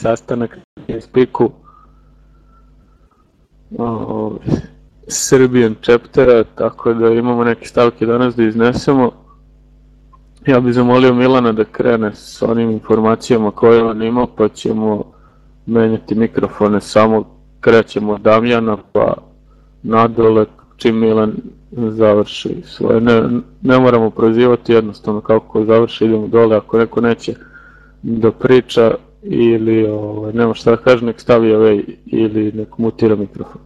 sastanak na spiku o, Serbian chaptera, tako da imamo neke stavke danas da iznesemo. Ja bih zamolio Milana da krene s onim informacijama koje on ima, pa ćemo menjati mikrofone, samo krećemo od Damjana pa nadole čim Milan završi svoje. Ne, ne moramo prozivati jednostavno kako završi idemo dole, ako neko neće da priča ili ovaj, nema šta da kaže, nek stavi ovaj ili nek mutira mikrofon.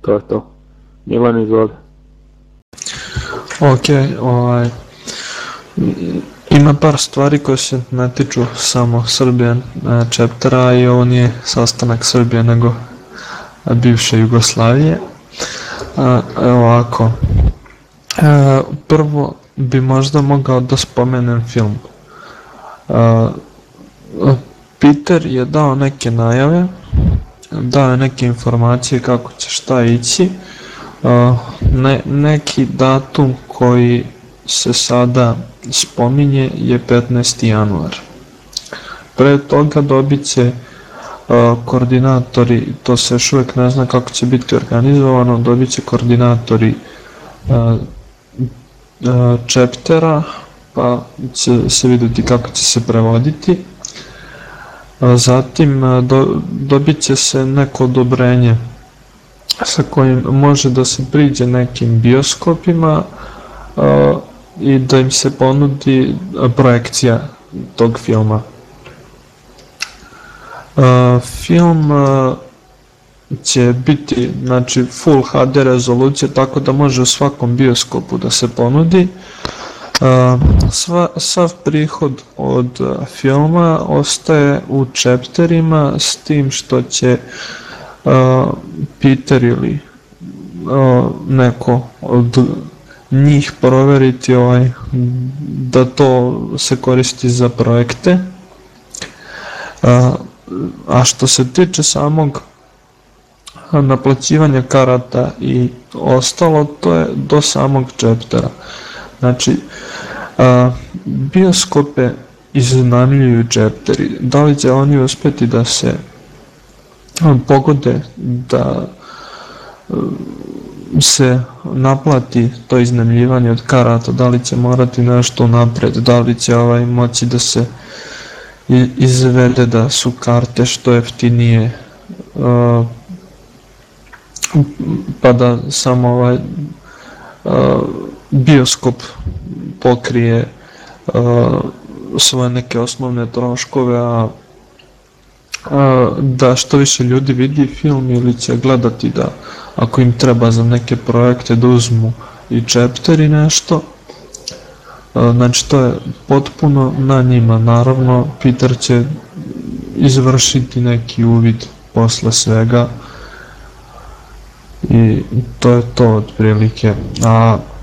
To je to. Milan, izvoli. Ok, ovaj, ima par stvari koje se ne tiču samo Srbijan chaptera i ovo nije sastanak Srbije nego bivše Jugoslavije. Evo ovako, e, prvo bi možda mogao da spomenem film. Peter je dao neke najave, dao je neke informacije kako će šta ići, ne, neki datum koji se sada spominje je 15. januar. Pre toga dobit će koordinatori, to se još uvek ne zna kako će biti organizovano, dobit će koordinatori chaptera, pa će se videti kako će se prevoditi. Zatim do, dobit će se neko odobrenje sa kojim može da se priđe nekim bioskopima i da im se ponudi projekcija tog filma. Film će biti znači full HD rezolucija tako da može u svakom bioskopu da se ponudi. Sva, sav prihod od filma ostaje u chapterima s tim što će Peter ili neko od njih proveriti ovaj, da to se koristi za projekte. A, što se tiče samog naplaćivanja karata i ostalo, to je do samog chaptera. Znači, a, bioskope iznajmljuju chapteri. Da li će oni uspeti da se pogode da se naplati to iznajmljivanje od karata, da li će morati nešto napred, da li će ovaj moći da se izvede da su karte što jeftinije pa da samo ovaj bioskop pokrije uh, svoje neke osnovne troškove, a da što više ljudi vidi film ili će gledati da ako im treba za neke projekte da uzmu i chapter i nešto znači to je potpuno na njima. Naravno Peter će izvršiti neki uvid posle svega i to je to otprilike. A, E,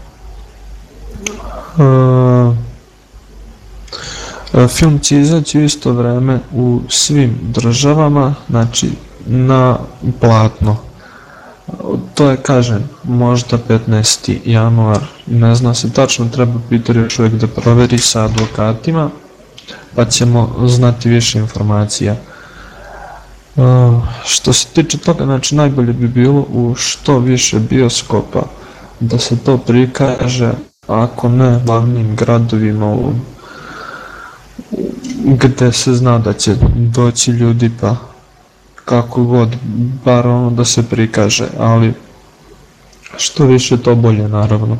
film će izaći u isto vreme u svim državama, znači na platno. To je, kažem, možda 15. januar, ne zna se tačno, treba Peter još uvijek da proveri sa advokatima, pa ćemo znati više informacija. Uh, što se tiče toga, znači najbolje bi bilo u što više bioskopa da se to prikaže, ako ne glavnim gradovima u gde se zna da će doći ljudi pa kako god, bar ono da se prikaže, ali što više to bolje naravno.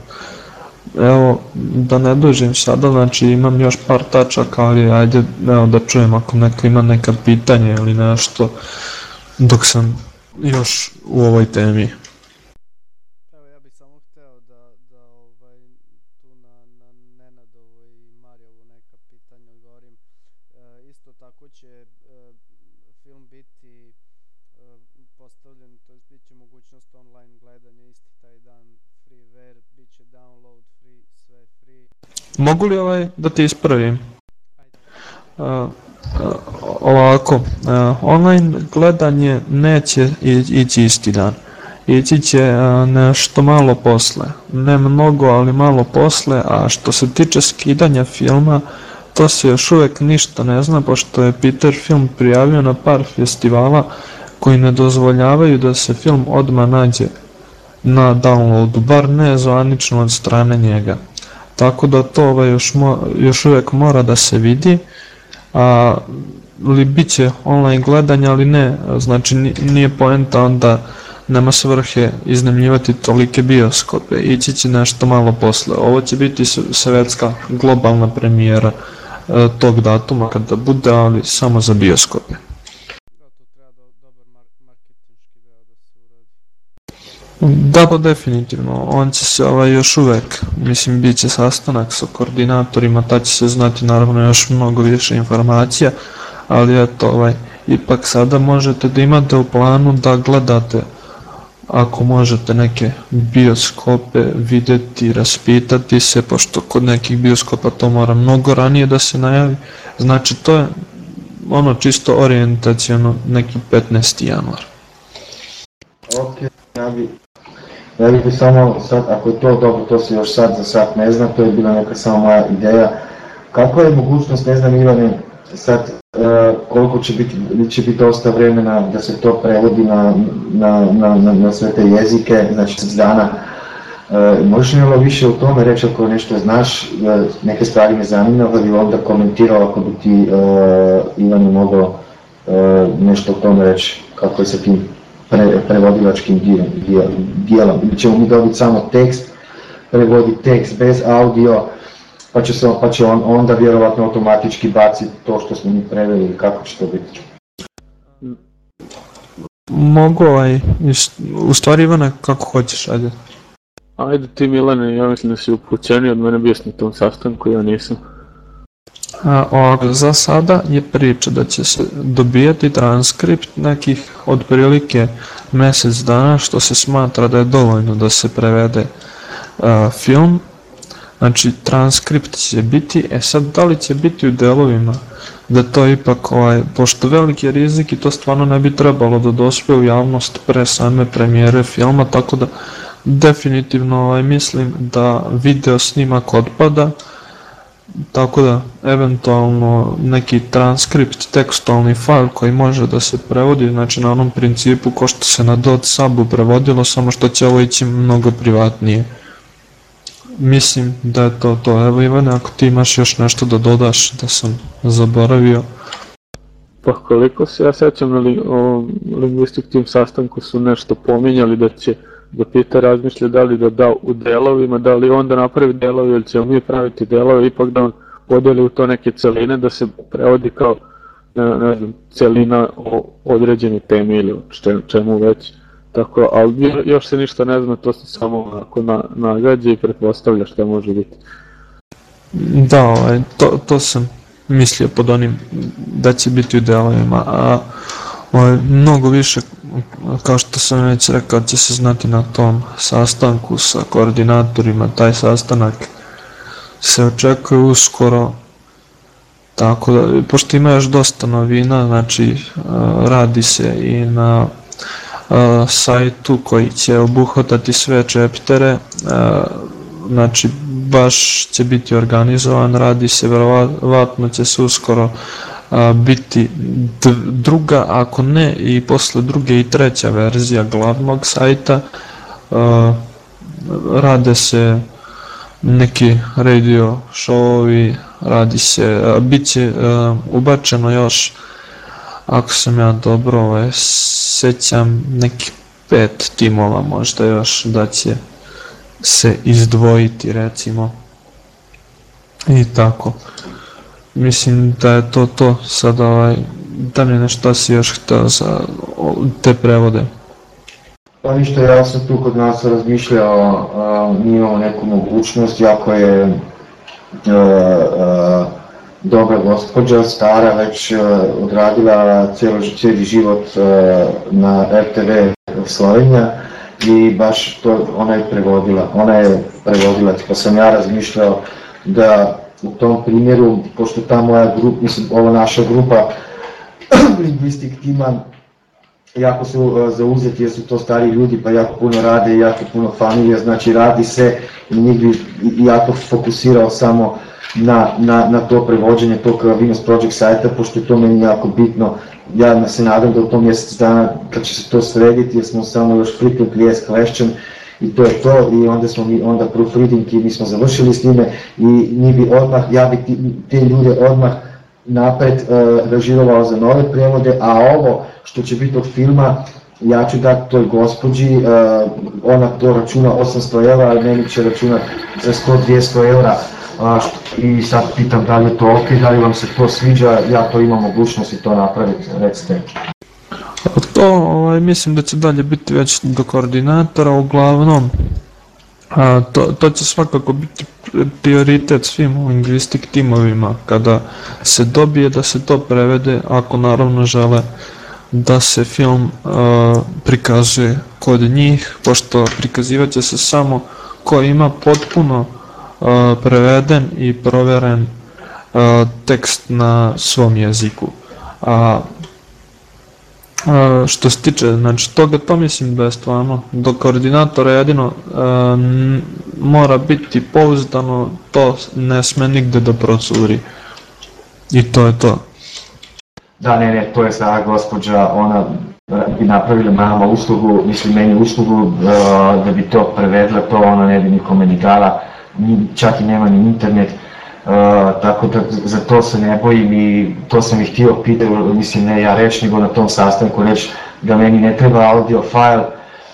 Evo, da ne dužim sada, znači imam još par tačaka, ali ajde evo, da čujem ako neko ima neka pitanja ili nešto dok sam još u ovoj temi. Mogu li ovaj da ti ispravim? Ovako, online gledanje neće ići isti dan. Ići će nešto malo posle. Ne mnogo, ali malo posle, a što se tiče skidanja filma, to se još uvek ništa ne zna, pošto je Peter film prijavio na par festivala koji ne dozvoljavaju da se film odmah nađe na downloadu, bar ne zvanično od strane njega. Tako da to ovaj još, mo, još uvek mora da se vidi, a li bit će online gledanja, ali ne, znači nije poenta onda nema svrhe iznemljivati tolike bioskope, ići će nešto malo posle. Ovo će biti svetska globalna premijera e, tog datuma kada bude, ali samo za bioskope. Da, pa definitivno. On će se ovaj, još uvek, mislim, bit će sastanak sa koordinatorima, ta će se znati naravno još mnogo više informacija, ali eto, ovaj, ipak sada možete da imate u planu da gledate ako možete neke bioskope videti, raspitati se, pošto kod nekih bioskopa to mora mnogo ranije da se najavi, znači to je ono čisto orijentacijono neki 15. januar. Ok, ja bi, ja bih samo sad, ako je to dobro, to se još sad za sad ne zna, to je bila neka samo moja ideja. Kako je mogućnost, ne znam Ivane, sad e, koliko će biti, će biti dosta vremena da se to prevodi na, na, na, na, na sve te jezike, znači s dana. E, možeš mi malo više o tome reći ako nešto znaš, e, neke stvari me zanima, da bi onda komentirao ako bi ti e, Ivan mogao e, nešto o tome reći, kako je sa tim pre, prevodilačkim dijelom. Ili ćemo mi dobiti samo tekst, prevoditi tekst bez audio, pa će, se, pa će on onda vjerovatno automatički baciti to što smo mi preveli ili kako će to biti? Mogu ovaj, u stvari Ivana kako hoćeš, ajde. Ajde ti Milane, ja mislim da si upućeni od mene bio na tom sastanku, ja nisam. Ovako, za sada je priča da će se dobijati transkript nekih otprilike mesec dana, što se smatra da je dovoljno da se prevede a, film. Znači, transkript će biti, e sad, da li će biti u delovima, da to ipak, ovaj, pošto veliki rizik i to stvarno ne bi trebalo da dospe u javnost pre same premijere filma, tako da definitivno ovaj, mislim da video snimak odpada, tako da eventualno neki transkript, tekstualni fajl koji može da se prevodi, znači na onom principu ko što se na dot subu prevodilo, samo što će ovo ići mnogo privatnije. Mislim da je to to. Evo Ivane, ako ti imaš još nešto da dodaš, da sam zaboravio. Pa koliko se ja sećam na li, o lingvistik tim sastanku su nešto pominjali da će da Pita razmišlja da li da da u delovima, da li onda napravi delovi ili ćemo mi praviti delove, ipak da on podeli u to neke celine, da se prevodi kao ne, ne znam, celina o određenoj temi ili čemu već Tako, ali još se ništa ne zna, to se samo onako na, nagađa i pretpostavlja šta može biti. Da, ovaj, to, to sam mislio pod onim da će biti u delovima, a ovaj, mnogo više, kao što sam već rekao, će se znati na tom sastanku sa koordinatorima, taj sastanak se očekuje uskoro, tako da, pošto ima još dosta novina, znači radi se i na sajtu koji će obuhvatati sve čeptere, znači baš će biti organizovan, radi se verovatno će se uskoro biti druga, ako ne i posle druge i treća verzija glavnog sajta, rade se neki radio showovi, radi se, bit će ubačeno još ako sam ja dobro ovaj, sećam nekih pet timova možda još da će se izdvojiti recimo. I tako mislim da je to to. Sad ovaj da mi nešto si još hteo za te prevode. Pa ništa, ja sam tu kod nas razmišljao, a, mi imamo neku mogućnost, jako je a, a, dobra gospođa, stara, već uh, odradila cijelo, cijeli život uh, na RTV Slovenija i baš to ona je prevodila, ona je prevodila, pa sam ja razmišljao da u tom primjeru, pošto ta moja grupa, mislim, ova naša grupa lingvistik tima jako su uh, zauzeti jer su to stari ljudi pa jako puno rade i jako puno familija, znači radi se i njih bi jako fokusirao samo na, na, na to prevođenje tog Venus Project sajta, pošto je to meni jako bitno. Ja se nadam da u tom mjesec dana, kad će se to srediti, jer smo samo još frequently asked question, i to je to i onda smo mi onda proofreading i mi smo završili s njime i mi bi odmah, ja bi ti, te ljude odmah napred uh, režirovao za nove prevode, a ovo što će biti od filma, ja ću dati toj gospođi, uh, ona to računa 800 eura, ali meni će računati za 100-200 eura, uh, i sad pitam da li je to ok, da li vam se to sviđa, ja to imam mogućnost i to napraviti, recite. To ovaj, mislim da će dalje biti već do koordinatora, uglavnom a, to, to će svakako biti prioritet svim lingvistik timovima kada se dobije da se to prevede, ako naravno žele da se film a, prikazuje kod njih, pošto prikazivat će se samo ko ima potpuno a, preveden i proveren a, tekst na svom jeziku. A A, što se tiče, znači toga to mislim da je stvarno do koordinatora jedino a, mora biti pouzdano, to ne sme nigde da procuri. I to je to. Da, ne, ne, to je sada gospođa, ona bi napravila nama uslugu, mislim meni uslugu da bi to prevedla, to ona ne bi nikome ni dala, čak i nema ni internet, Uh, tako da za to se ne bojim i to sam ih htio pitati, mislim ne ja reći, nego na tom sastanku reći da meni ne treba audio file,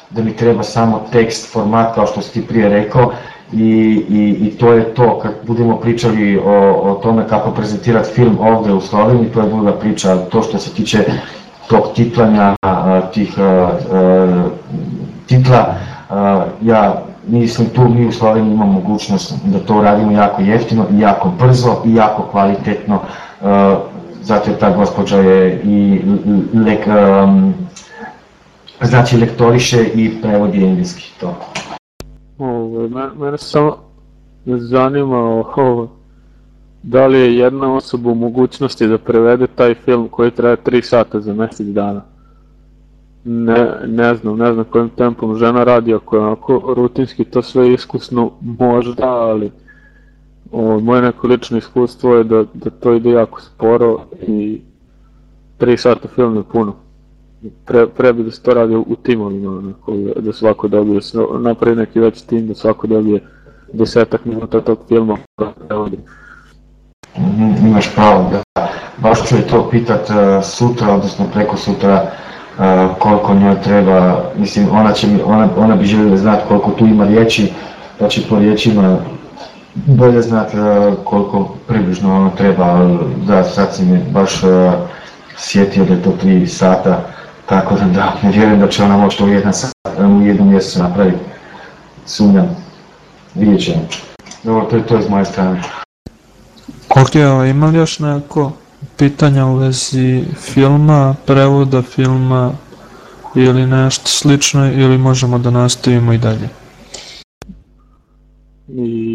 da mi treba samo tekst, format kao što si ti prije rekao i, i, i to je to, kad budemo pričali o, o tome kako prezentirati film ovde u Sloveniji, to je druga priča, to što se tiče tog titlanja, tih titla, ja mislim tu mi u Sloveniji imamo mogućnost da to radimo jako jeftino jako brzo i jako kvalitetno, uh, zato je ta gospođa je i lek, um, znači lektoriše i prevodi engleski to. Ovo, mene samo zanima ovo, da li je jedna osoba u mogućnosti da prevede taj film koji traje 3 sata za mesec dana ne, ne znam, ne znam kojim tempom žena radi, ako je onako rutinski to sve iskusno, možda, ali o, moje neko lično iskustvo je da, da to ide jako sporo i 3 sata film je puno. Pre, pre bi da se to radi u timovima, onako, da svako dobije, da napravi neki veći tim, da svako dobije desetak minuta tog filma prevodi. Mhm, imaš pravo, da. Baš ću to pitat uh, sutra, odnosno preko sutra, koliko njoj treba, mislim ona, će, ona, ona bi željela znati koliko tu ima riječi, pa će po riječima bolje znati koliko približno ono treba, da sad si me baš sjetio da je to 3 sata, tako da da, ne vjerujem da će ona moći to u jedan sat, u jednom mjesecu napraviti, sumnjam, vidjet ćemo. Dobro, to je to iz moje strane. Ok, ima li još neko pitanja u vezi filma, prevoda filma ili nešto slično ili možemo da nastavimo i dalje?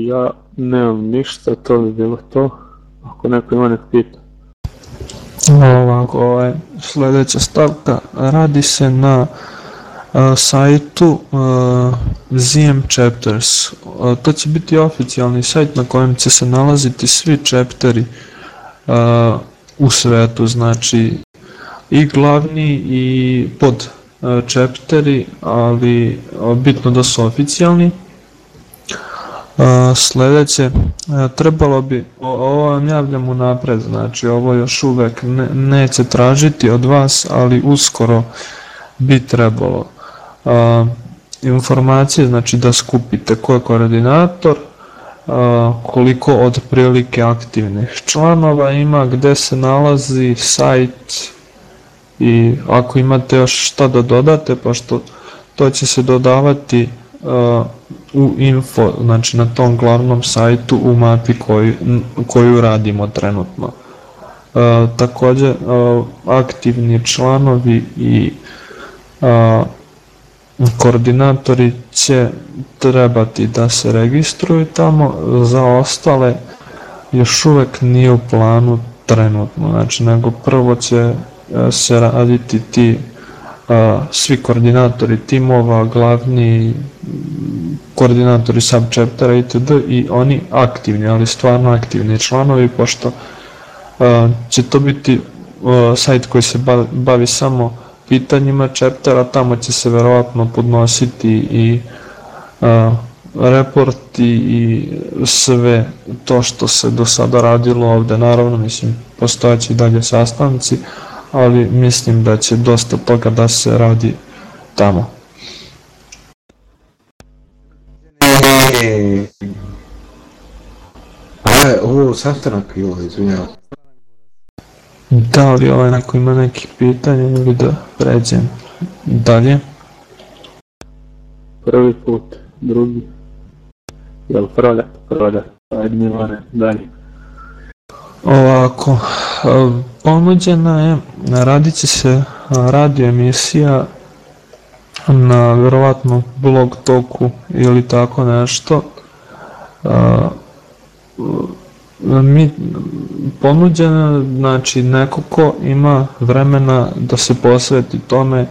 Ja nemam ništa, to bi bilo to. Ako neko ima nek pita. Ovako, ovaj, sledeća stavka radi se na uh, sajtu uh, ZM Chapters. Uh, to će biti oficijalni sajt na kojem će se nalaziti svi chapteri uh, u svetu, znači i glavni i pod chapteri, ali bitno da su oficijalni. Sledeće, trebalo bi, ovo vam javljam u napred, znači ovo još uvek ne, neće tražiti od vas, ali uskoro bi trebalo informacije, znači da skupite ko je koordinator, koliko od prilike aktivnih članova ima, gde se nalazi sajt i ako imate još šta da dodate, pa što to će se dodavati u info, znači na tom glavnom sajtu u mapi koju, koju radimo trenutno. takođe, aktivni članovi i koordinatori će trebati da se registruju tamo, za ostale još uvek nije u planu trenutno, znači nego prvo će e, se raditi ti a, svi koordinatori timova, glavni koordinatori subchaptera itd. i oni aktivni, ali stvarno aktivni članovi, pošto uh, će to biti uh, sajt koji se bavi samo pitanjima chaptera, tamo će se verovatno podnositi i uh, reporti i sve to što se do sada radilo ovde, naravno, mislim, postojeći i dalje sastanci, ali mislim da će dosta toga da se radi tamo. E, a, ovo sastanak bilo, izvinjavam. Da li ovaj neko ima neki pitanje ili da pređem dalje? Prvi put, drugi. Jel prodat? Prodat. Ajde Milane, dalje. Ovako, e, ponuđena je, radit će se e, radio emisija na verovatno blog toku ili tako nešto. Mi ponuđena, znači neko ko ima vremena da se posveti tome,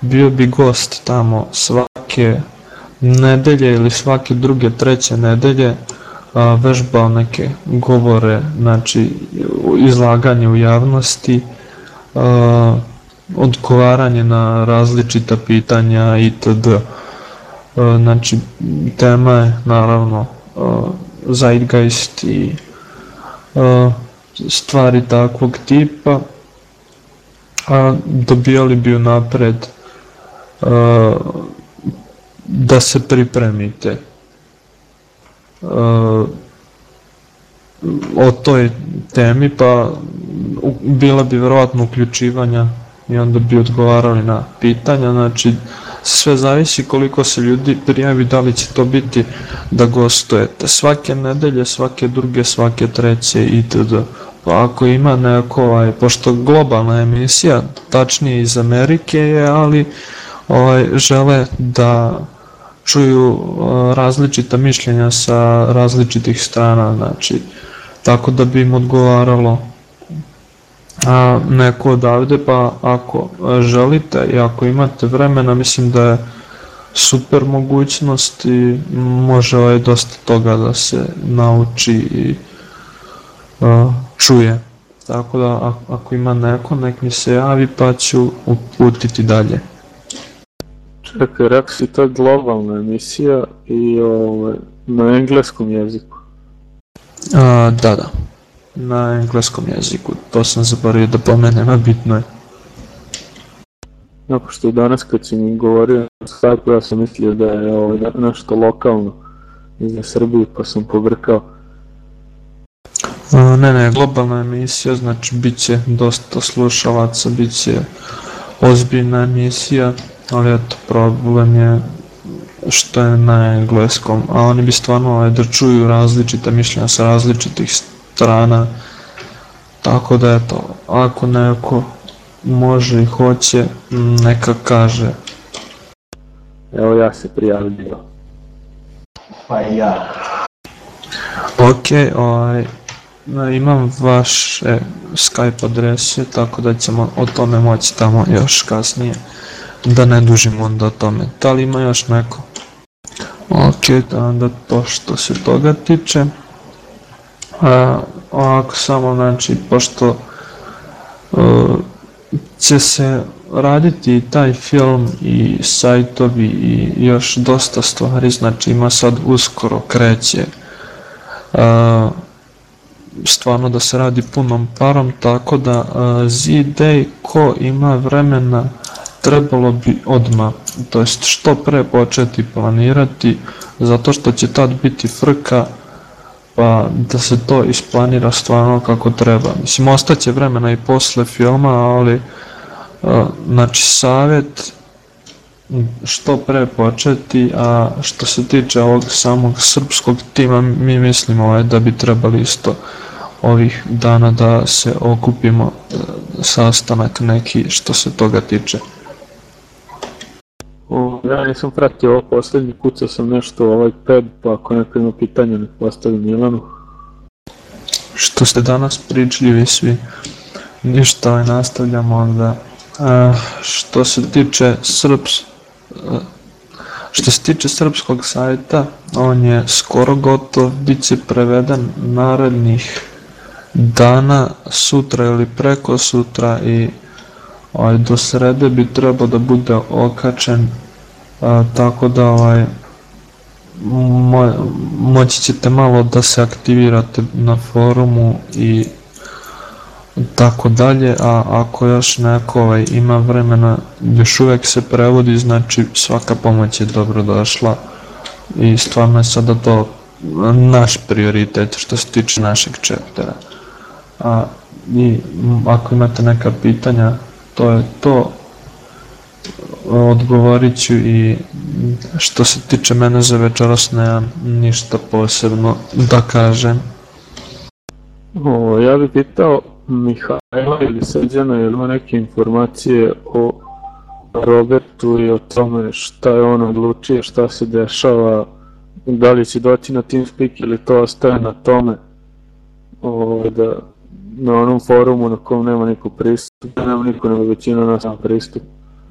bio bi gost tamo svake nedelje ili svake druge, treće nedelje a, vežbao neke govore, znači izlaganje u javnosti, a, odgovaranje na različita pitanja itd. A, znači tema je naravno a, zeitgeist i stvari takvog tipa, a dobijali bi unapred a, da se pripremite. O toj temi, pa bila bi verovatno uključivanja i onda bi odgovarali na pitanja, znači sve zavisi koliko se ljudi prijavi, da li će to biti da gostujete svake nedelje, svake druge, svake treće itd. Pa ako ima neko, ovaj, pošto globalna emisija, tačnije iz Amerike je, ali ovaj, žele da čuju uh, različita mišljenja sa različitih strana, znači tako da bi im odgovaralo a, neko odavde, pa ako želite i ako imate vremena, mislim da je super mogućnost i može ovaj dosta toga da se nauči i a, čuje. Tako da ako ima neko, nek mi se javi pa ću uputiti dalje. Čekaj, rekao si to je globalna emisija i ovaj, na engleskom jeziku. A, da, da. Na engleskom jeziku. To sam zaboravio da pomenem, a bitno je. Ja, pošto danas kad si mi govorio na Skype, ja sam mislio da je ovaj, nešto lokalno za Srbiju, pa sam pobrkao. A, ne, ne, globalna emisija, znači bit će dosta slušalaca, bit će ozbiljna emisija, ali eto, problem je što je na engleskom, a oni bi stvarno ovaj, da čuju različita mišljenja sa različitih strana, tako da eto, ako neko može i hoće, neka kaže. Evo ja se prijavljio. Pa i ja. Ok, ovaj, imam vaše Skype adrese, tako da ćemo o tome moći tamo još kasnije da ne dužimo onda o tome. Da li ima još neko? Ok, da onda to što se toga tiče. A, ovako samo znači, pošto a, će se raditi taj film i sajtovi i još dosta stvari, znači ima sad uskoro kreće. A, stvarno da se radi punom parom, tako da Z-Day ko ima vremena trebalo bi odmah, to jest što pre početi planirati, zato što će tad biti frka, pa da se to isplanira stvarno kako treba. Mislim, ostaće vremena i posle filma, ali znači savjet što pre početi, a što se tiče ovog samog srpskog tima, mi mislimo ovaj, da bi trebali isto ovih dana da se okupimo sastanak neki što se toga tiče. O, ja nisam pratio ovo poslednji, kucao sam nešto ovaj pad, pa ako neko ima pitanja nek postavi Milanu. Što ste danas pričali vi svi, ništa ovaj nastavljamo onda. E, što se tiče Srps, Što se tiče srpskog sajta, on je skoro gotov, bit će preveden narednih dana, sutra ili preko sutra i ovaj, do srede bi trebao da bude okačen, a, tako da ovaj, mo, moći ćete malo da se aktivirate na forumu i tako dalje, a ako još neko ovaj, ima vremena, još uvek se prevodi, znači svaka pomoć je dobro došla i stvarno je sada to naš prioritet što se tiče našeg čeptera. A, I ako imate neka pitanja, to je to, odgovorit ću i što se tiče mene za večeras nemam ništa posebno da kažem. O, ja bih pitao Mihajla ili Srđana ili ima neke informacije o Robertu i o tome šta je on odlučio, šta se dešava, da li će doći na TeamSpeak ili to ostaje na tome o, da na onom forumu na kom nema niko pristup, nema niko, nema većina nas nema pristup.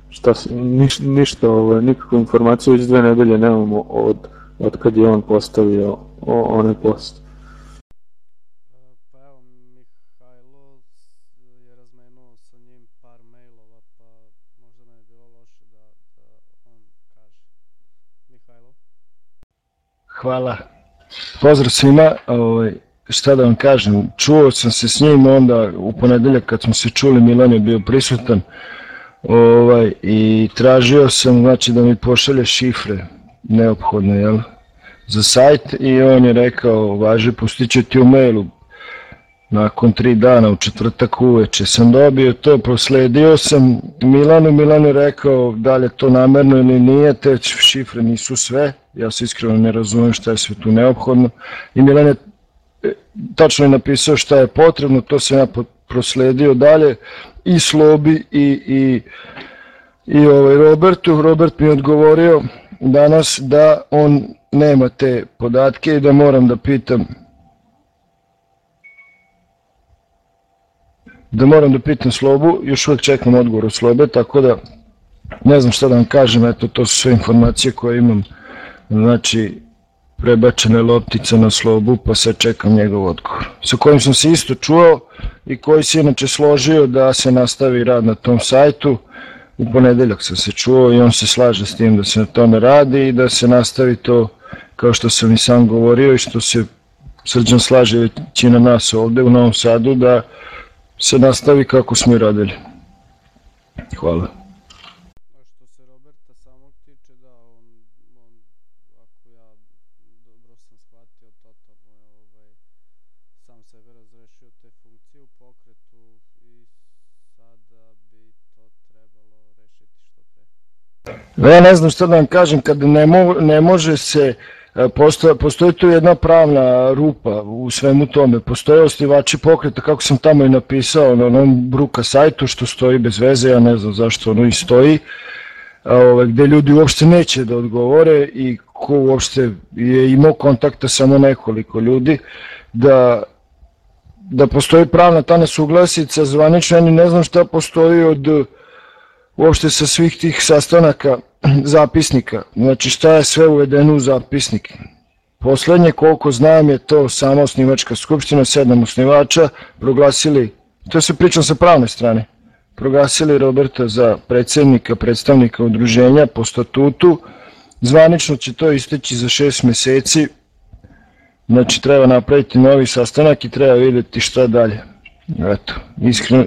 Šta se, niš, ništa, ovo, nikakvu informaciju već dve nedelje nemamo od, od kad je on postavio o, onaj post. Pa evo, Mihajlo je razmenuo sa njim par mailova, pa možda ne bi bilo loše da, da on kaže. Mihajlo? Hvala. Pozdrav svima. Ovaj, šta da vam kažem, čuo sam se s njim onda u ponedeljak kad smo se čuli, Milan je bio prisutan ovaj, i tražio sam znači da mi pošalje šifre neophodne jel, za sajt i on je rekao važe pustit ću ti u mailu. Nakon tri dana u četvrtak uveče sam dobio to, prosledio sam Milanu, Milan je rekao da li je to namerno ili nije, te šifre nisu sve, ja se iskreno ne razumem šta je sve tu neophodno. I Milan je tačno je napisao šta je potrebno, to sam ja prosledio dalje i Slobi i, i, i ovaj Robertu, Robert mi je odgovorio danas da on nema te podatke i da moram da pitam da moram da pitam Slobu, još uvek čekam odgovor od Slobe, tako da ne znam šta da vam kažem, eto to su sve informacije koje imam, znači prebačena je loptica na Slobu, pa sad čekam njegov odgovor. Sa kojim sam se isto čuo i koji se inače složio da se nastavi rad na tom sajtu, u ponedeljak sam se čuo i on se slaže s tim da se na tome radi i da se nastavi to kao što sam i sam govorio i što se Srđan slaže većina nas ovde u Novom Sadu da se nastavi kako smo i radili. Hvala. A što se Roberta samog tiče, da, on, on ako ja dobro sam shvatio, totalno je ovaj, sam sebe razrešio te funkcije u pokretu i sada bi to trebalo rešiti što pre. Ja ne znam šta da vam kažem, kad ne, mo, ne može se, e, postoji, postoji tu jedna pravna rupa u svemu tome, postoje osnivači pokreta, kako sam tamo i napisao na onom bruka sajtu što stoji bez veze, ja ne znam zašto ono i stoji, ove, gde ljudi uopšte neće da odgovore i ko uopšte je imao kontakta samo nekoliko ljudi, da da postoji pravna ta nesuglasica zvanično, ja ne znam šta postoji od uopšte sa svih tih sastanaka zapisnika, znači šta je sve uvedeno u zapisnik. Poslednje koliko znam je to sama osnivačka skupština, sedam osnivača, proglasili, to se pričam sa pravne strane, proglasili Roberta za predsednika, predstavnika udruženja po statutu, zvanično će to isteći za šest meseci, znači treba napraviti novi sastanak i treba videti šta dalje. Eto, iskreno,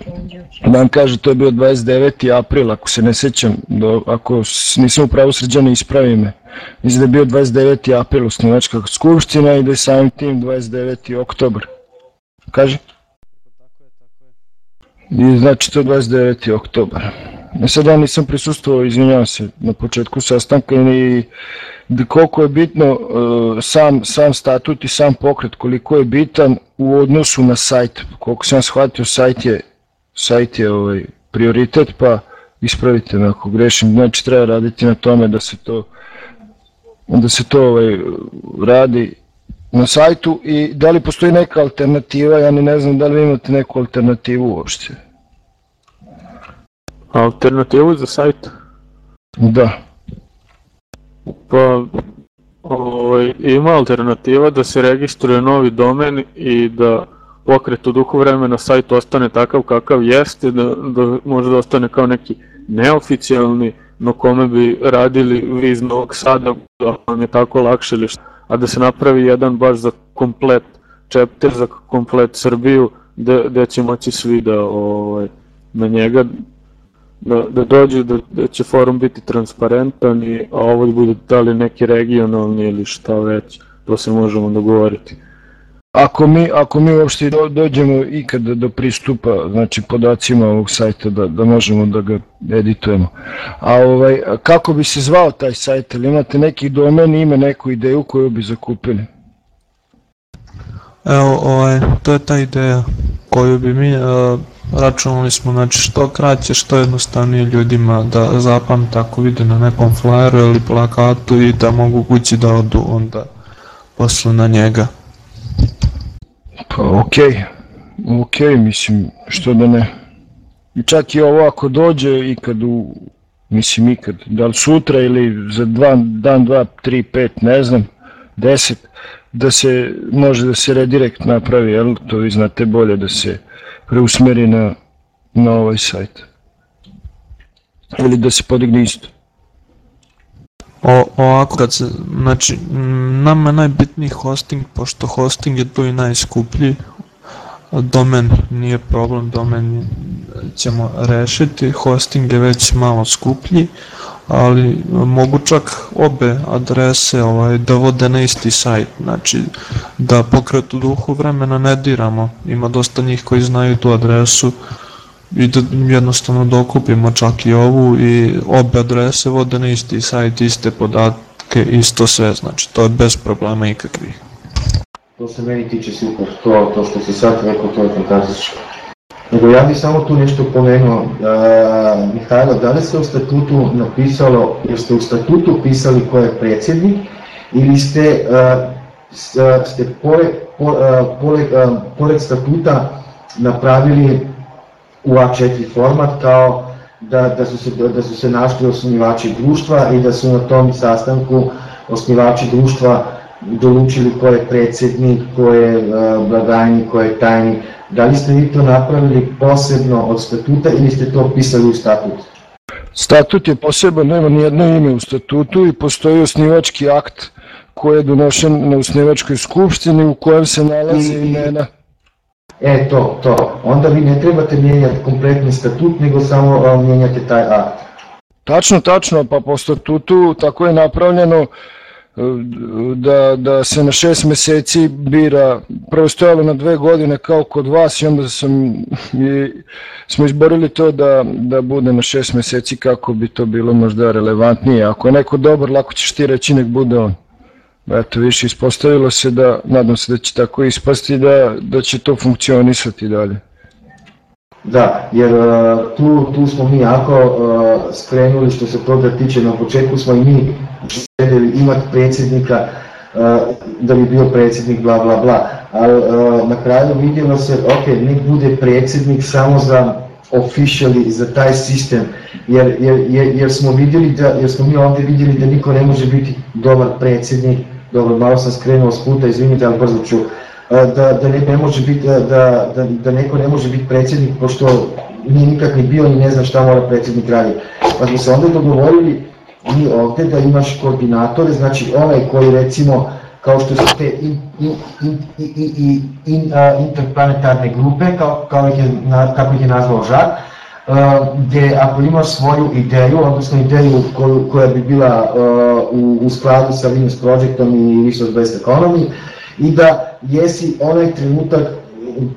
da vam kažem, to je bio 29. april, ako se ne sećam, do, ako nisam u pravu sređane, ispravi me. Mislim da je bio 29. april osnivačka skupština i da je samim tim 29. oktobar. Kaže? I znači to je 29. oktobar. E sad ja nisam prisustvovao, izvinjavam se, na početku sastanka i da koliko je bitno uh, sam, sam statut i sam pokret, koliko je bitan u odnosu na sajt. Koliko sam shvatio, sajt je, sajt je ovaj, prioritet, pa ispravite me ako grešim. Znači treba raditi na tome da se to da se to ovaj, radi na sajtu i da li postoji neka alternativa, ja ne znam da li imate neku alternativu uopšte. Alternativu za sajt? Da. Pa ovaj, ima alternativa da se registruje novi domen i da pokret u duhu vremena sajt ostane takav kakav jeste, da, da može da ostane kao neki neoficijalni, no kome bi radili vi iz Novog Sada, ako vam je tako lakše ili šta, a da se napravi jedan baš za komplet chapter, za komplet Srbiju, da, da će moći svi da ovaj, na njega da, da dođu, da, da će forum biti transparentan, i, a ovo da bude da li neki regionalni ili šta već, to se možemo dogovoriti. Ako mi, ako mi uopšte do, dođemo ikada do pristupa znači podacima ovog sajta da, da možemo da ga editujemo. A ovaj, kako bi se zvao taj sajt? Ili imate neki domen, ime, neku ideju koju bi zakupili? Evo, ovaj, to je ta ideja koju bi mi uh, računali smo znači što kraće, što jednostavnije ljudima da zapamte ako vide na nekom flyeru ili plakatu i da mogu kući da odu onda posle na njega. Pa okej, okay. okej, okay, mislim, što da ne. I čak i ovo ako dođe ikad u, mislim ikad, da li sutra ili za dva, dan, dva, tri, pet, ne znam, deset, da se, može da se redirekt napravi, jel? To vi znate bolje da se preusmeri na, na ovaj sajt. Ili da se podigne isto. O, ovako kad se, znači, nama je najbitniji hosting, pošto hosting je tu i najskuplji, domen nije problem, domen ćemo rešiti, hosting je već malo skuplji, ali mogu čak obe adrese ovaj, da vode na isti sajt, znači da pokret u duhu vremena ne diramo, ima dosta njih koji znaju tu adresu, i da jednostavno dokupimo čak i ovu i obe adrese vode na isti sajt, iste podatke, isto sve, znači to je bez problema ikakvih. To se meni tiče super, to, to što si sad rekao, to je fantastično. Nego ja bih samo tu nešto pomenuo. Uh, Mihajlo, da li ste u statutu napisalo, jer ste u statutu pisali ko je predsjednik ili ste, uh, ste pored, po, uh, pored, statuta napravili u A4 format kao da, da, su se, da su se našli osnivači društva i da su na tom sastanku osnivači društva dolučili ko je predsednik, ko je uh, blagajnik, ko je tajnik. Da li ste vi to napravili posebno od statuta ili ste to pisali u statut? Statut je poseban, nema ni jedno ime u statutu i postoji osnivački akt koji je donošen na osnivačkoj skupštini u kojem se nalaze imena E, to, to. Onda vi ne trebate mijenjati kompletni statut, nego samo mijenjate taj akt. Tačno, tačno, pa po statutu tako je napravljeno da, da se na šest meseci bira, prvo stojalo na dve godine kao kod vas i onda sam, i, smo izborili to da, da bude na šest meseci kako bi to bilo možda relevantnije. Ako je neko dobar, lako ćeš ti reći nek bude on eto više ispostavilo se da, nadam se da će tako ispasti da, da će to funkcionisati dalje. Da, jer uh, tu, tu smo mi jako uh, skrenuli što se toga tiče, na početku smo i mi željeli imati predsjednika uh, da bi bio predsjednik bla bla bla, ali uh, na kraju vidjelo se, ok, nek bude predsjednik samo za officially za taj sistem, jer, jer, jer, jer smo vidjeli da, jer smo mi ovdje vidjeli da niko ne može biti dobar predsjednik. Dobro, malo sam skrenuo s puta, izvinite, ali brzo ću, da, da, ne, ne može biti, da, da, da neko ne može biti predsjednik, pošto nije nikak ni bio ni ne zna šta mora predsjednik raditi. Pa smo se onda dogovorili mi ovde da imaš koordinatore, znači onaj koji recimo, kao što su te in, in, in, in, in, in, uh, interplanetarne grupe, kao, kao ih je, na, kako ih je nazvao Žak, gde ako imaš svoju ideju, odnosno ideju koju, koja bi bila uh, u, u skladu sa Linux Projectom i Resource Based Economy i da jesi onaj trenutak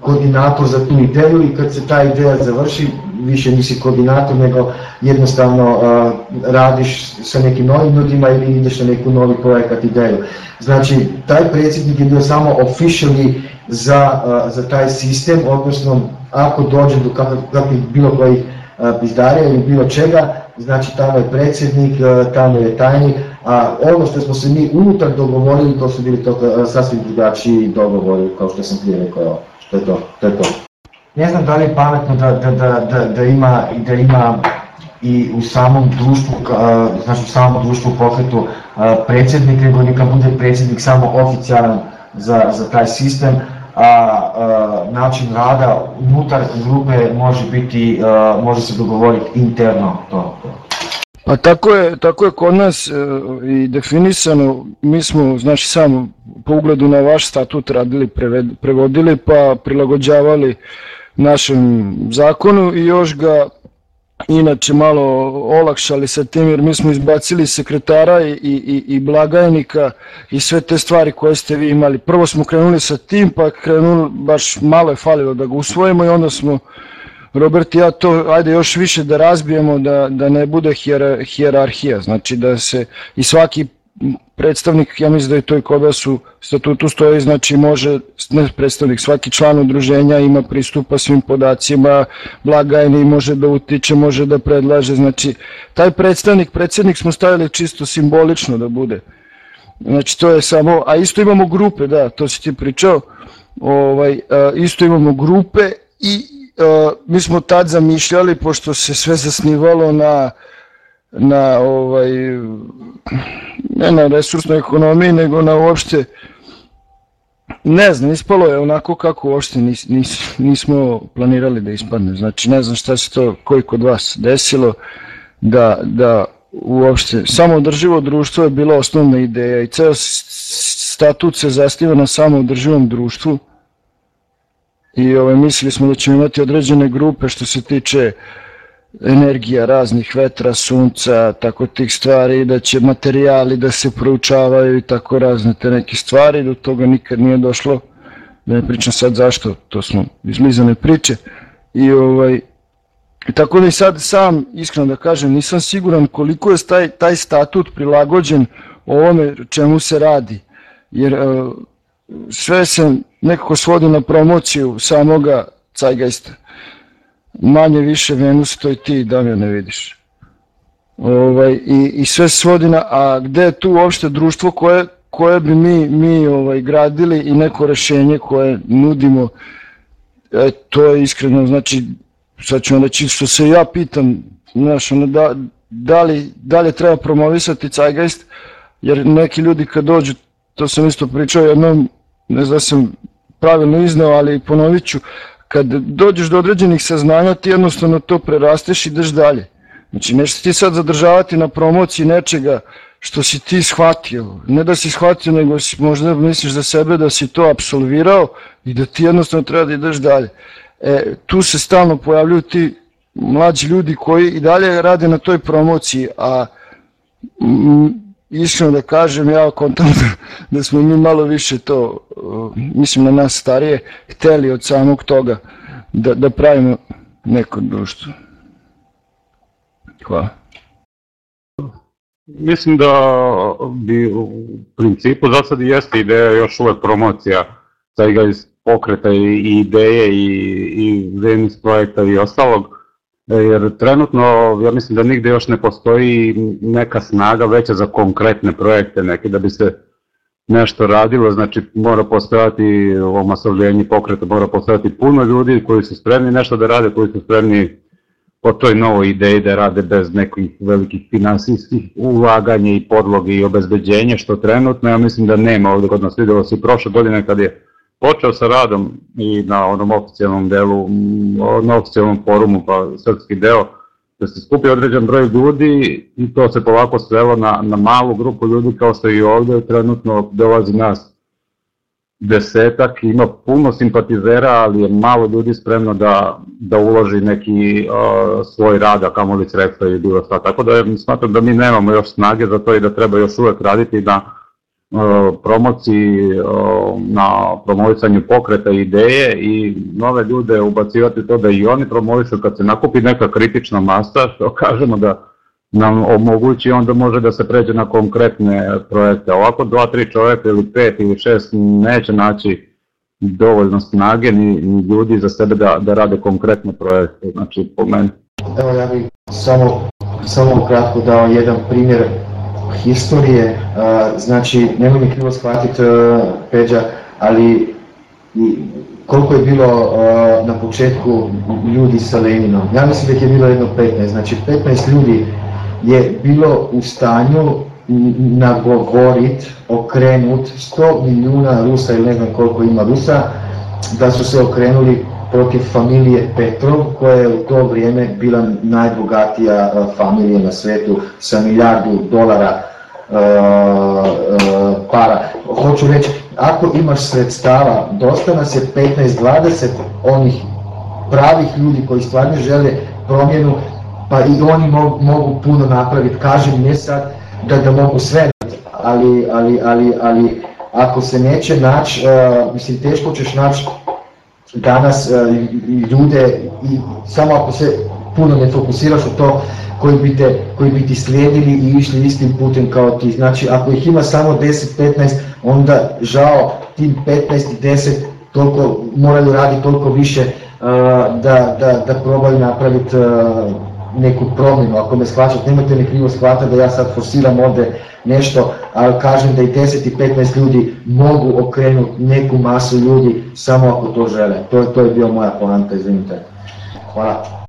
koordinator za tu ideju i kad se ta ideja završi, više nisi koordinator, nego jednostavno uh, radiš sa nekim novim ljudima ili ideš na neku novi projekat ideju. Znači, taj predsjednik je bio samo officially za, uh, za taj sistem, odnosno ako dođe do kakvih bilo kojih pizdarija ili bilo čega, znači tamo je predsjednik, tamo je tajnik, a ono što smo se mi unutar dogovorili, to su bili to, sasvim drugačiji dogovori, kao što sam prije rekao, to je to, to je to. Ne znam da li je pametno da, da, da, da, da ima, da ima i u samom društvu, a, znači u samom društvu pokretu a, predsjednik, nego neka bude predsjednik samo oficijalan za, za taj sistem, a, a način rada unutar grupe može biti, a, može se dogovoriti interno to. Pa tako je, tako je kod nas e, i definisano, mi smo znači samo po ugledu na vaš statut radili, preved, prevodili pa prilagođavali našem zakonu i još ga inače malo olakšali sa tim jer mi smo izbacili sekretara i, i, i blagajnika i sve te stvari koje ste vi imali. Prvo smo krenuli sa tim pa krenuli, baš malo je falilo da ga usvojimo i onda smo Robert ja to ajde još više da razbijemo da, da ne bude hijer, hijerarhija, znači da se i svaki predstavnik, ja mislim da je to i kod vas u statutu stoji, znači može, ne predstavnik, svaki član udruženja ima pristupa svim podacima, blagajni može da utiče, može da predlaže, znači taj predstavnik, predsednik smo stavili čisto simbolično da bude. Znači to je samo, a isto imamo grupe, da, to si ti pričao, ovaj, isto imamo grupe i mi smo tad zamišljali, pošto se sve zasnivalo na na ovaj ne na resursnoj ekonomiji nego na uopšte ne znam, ispalo je onako kako uopšte nis, nis, nismo planirali da ispadne. Znači ne znam šta se to, koji kod vas desilo da, da uopšte samoodrživo društvo je bila osnovna ideja i ceo statut se zastiva na samoodrživom društvu i ovaj, mislili smo da ćemo imati određene grupe što se tiče energija raznih vetra, sunca, tako tih stvari, da će materijali da se proučavaju i tako razne te neke stvari, do toga nikad nije došlo, da ne pričam sad zašto, to smo izlizane priče, i ovaj, tako da i sad sam, iskreno da kažem, nisam siguran koliko je taj, taj statut prilagođen ovome čemu se radi, jer uh, sve se nekako svodi na promociju samoga Cajgajsta manje više Venus to i ti ne vidiš. Ovaj, i, I sve svodi na, a gde je tu uopšte društvo koje, koje bi mi, mi ovaj, gradili i neko rešenje koje nudimo, e, to je iskreno, znači, sad ću vam reći što se ja pitam, znaš, ono, da, da, li, da li treba promovisati Zeitgeist, jer neki ljudi kad dođu, to sam isto pričao jednom, ne znam da sam pravilno izneo, ali ponovit ću, kad dođeš do određenih saznanja ti jednostavno to prerasteš i ideš dalje. Znači nešto ti sad zadržavati na promociji nečega što si ti shvatio, ne da si shvatio nego si možda misliš za sebe da si to absolvirao i da ti jednostavno treba da ideš dalje. E, tu se stalno pojavljuju ti mlađi ljudi koji i dalje rade na toj promociji, a iskreno da kažem, ja kontam da, da smo mi malo više to, mislim na nas starije, hteli od samog toga da, da pravimo neko društvo. Hvala. Mislim da bi u principu za sad jeste ideja još uvek promocija svega iz pokreta i, ideje i, i Venus projekta i ostalog jer trenutno ja mislim da nigde još ne postoji neka snaga veća za konkretne projekte neke da bi se nešto radilo, znači mora postojati ovo masovljenje pokreta, mora postojati puno ljudi koji su spremni nešto da rade, koji su spremni po toj novoj ideji da rade bez nekih velikih finansijskih ulaganja i podloge i obezbeđenja, što trenutno ja mislim da nema. Ovde kod nas videlo se prošle godine kad je počeo sa radom i na onom oficijalnom delu, na oficijalnom forumu, pa srpski deo, da se skupi određen broj ljudi i to se polako svelo na, na malu grupu ljudi kao što i ovde trenutno dolazi nas desetak, ima puno simpatizera, ali je malo ljudi spremno da, da uloži neki uh, svoj rad, a kamo li sredstva i bilo šta. Tako da smatram da mi nemamo još snage za to i da treba još uvek raditi i da promociji, na promovisanju pokreta ideje i nove ljude ubacivati to da i oni promovišu kad se nakupi neka kritična masa, što kažemo da nam omogući onda može da se pređe na konkretne projekte. Ovako dva, tri čoveka ili pet ili šest neće naći dovoljno snage ni, ni ljudi za sebe da, da rade konkretne projekte, znači po meni. Evo ja bih samo, samo kratko dao jedan primjer historije, znači nemoj mi krivo shvatiti Peđa, ali koliko je bilo na početku ljudi sa Leninom. Ja mislim da je bilo jedno 15, znači 15 ljudi je bilo u stanju nagovorit, okrenut 100 milijuna Rusa ili ne znam koliko ima Rusa, da su se okrenuli protiv familije Petrov, koja je u to vrijeme bila najbogatija familija na svetu sa milijardu dolara uh, uh, para. Hoću reći, ako imaš sredstava, dosta nas je 15-20 onih pravih ljudi koji stvarno žele promjenu, pa i oni mogu, mogu puno napraviti. Kažem ne sad da, da mogu sve, ali, ali, ali, ali ako se neće naći, uh, mislim teško ćeš naći danas uh, ljude i samo ako se puno ne fokusiraš u to koji bi, te, koji bi ti slijedili i išli istim putem kao ti. Znači ako ih ima samo 10-15 onda žao tim 15 i 10 toliko, moraju raditi toliko više uh, da, da, da probaju napraviti uh, neku promjenu, ako me shvaćate, nemojte me krivo shvatati da ja sad forsiram ovde nešto, ali kažem da i 10 i 15 ljudi mogu okrenuti neku masu ljudi samo ako to žele. To, to je bio moja poanta, izvinite. Hvala.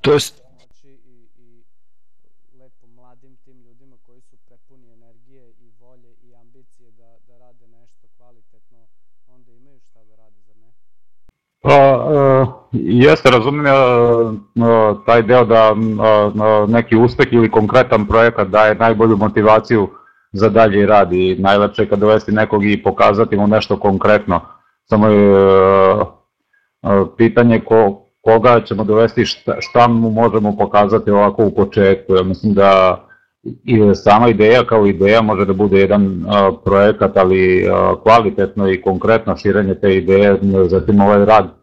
To jest... I, i lepo mladim tim ljudima koji su prepuni energije i volje i ambicije da, da rade nešto kvalitetno, onda imaju šta da rade, zar ne? Pa, uh, jeste, razumijem ja taj deo da neki uspeh ili konkretan projekat daje najbolju motivaciju za dalje rad i najlepše je kad dovesti nekog i pokazati mu nešto konkretno. Samo je uh, pitanje ko, koga ćemo dovesti, šta, šta mu možemo pokazati ovako u početku. Ja mislim da i sama ideja kao ideja može da bude jedan a, projekat, ali kvalitetno i konkretno širenje te ideje, zatim ovaj rad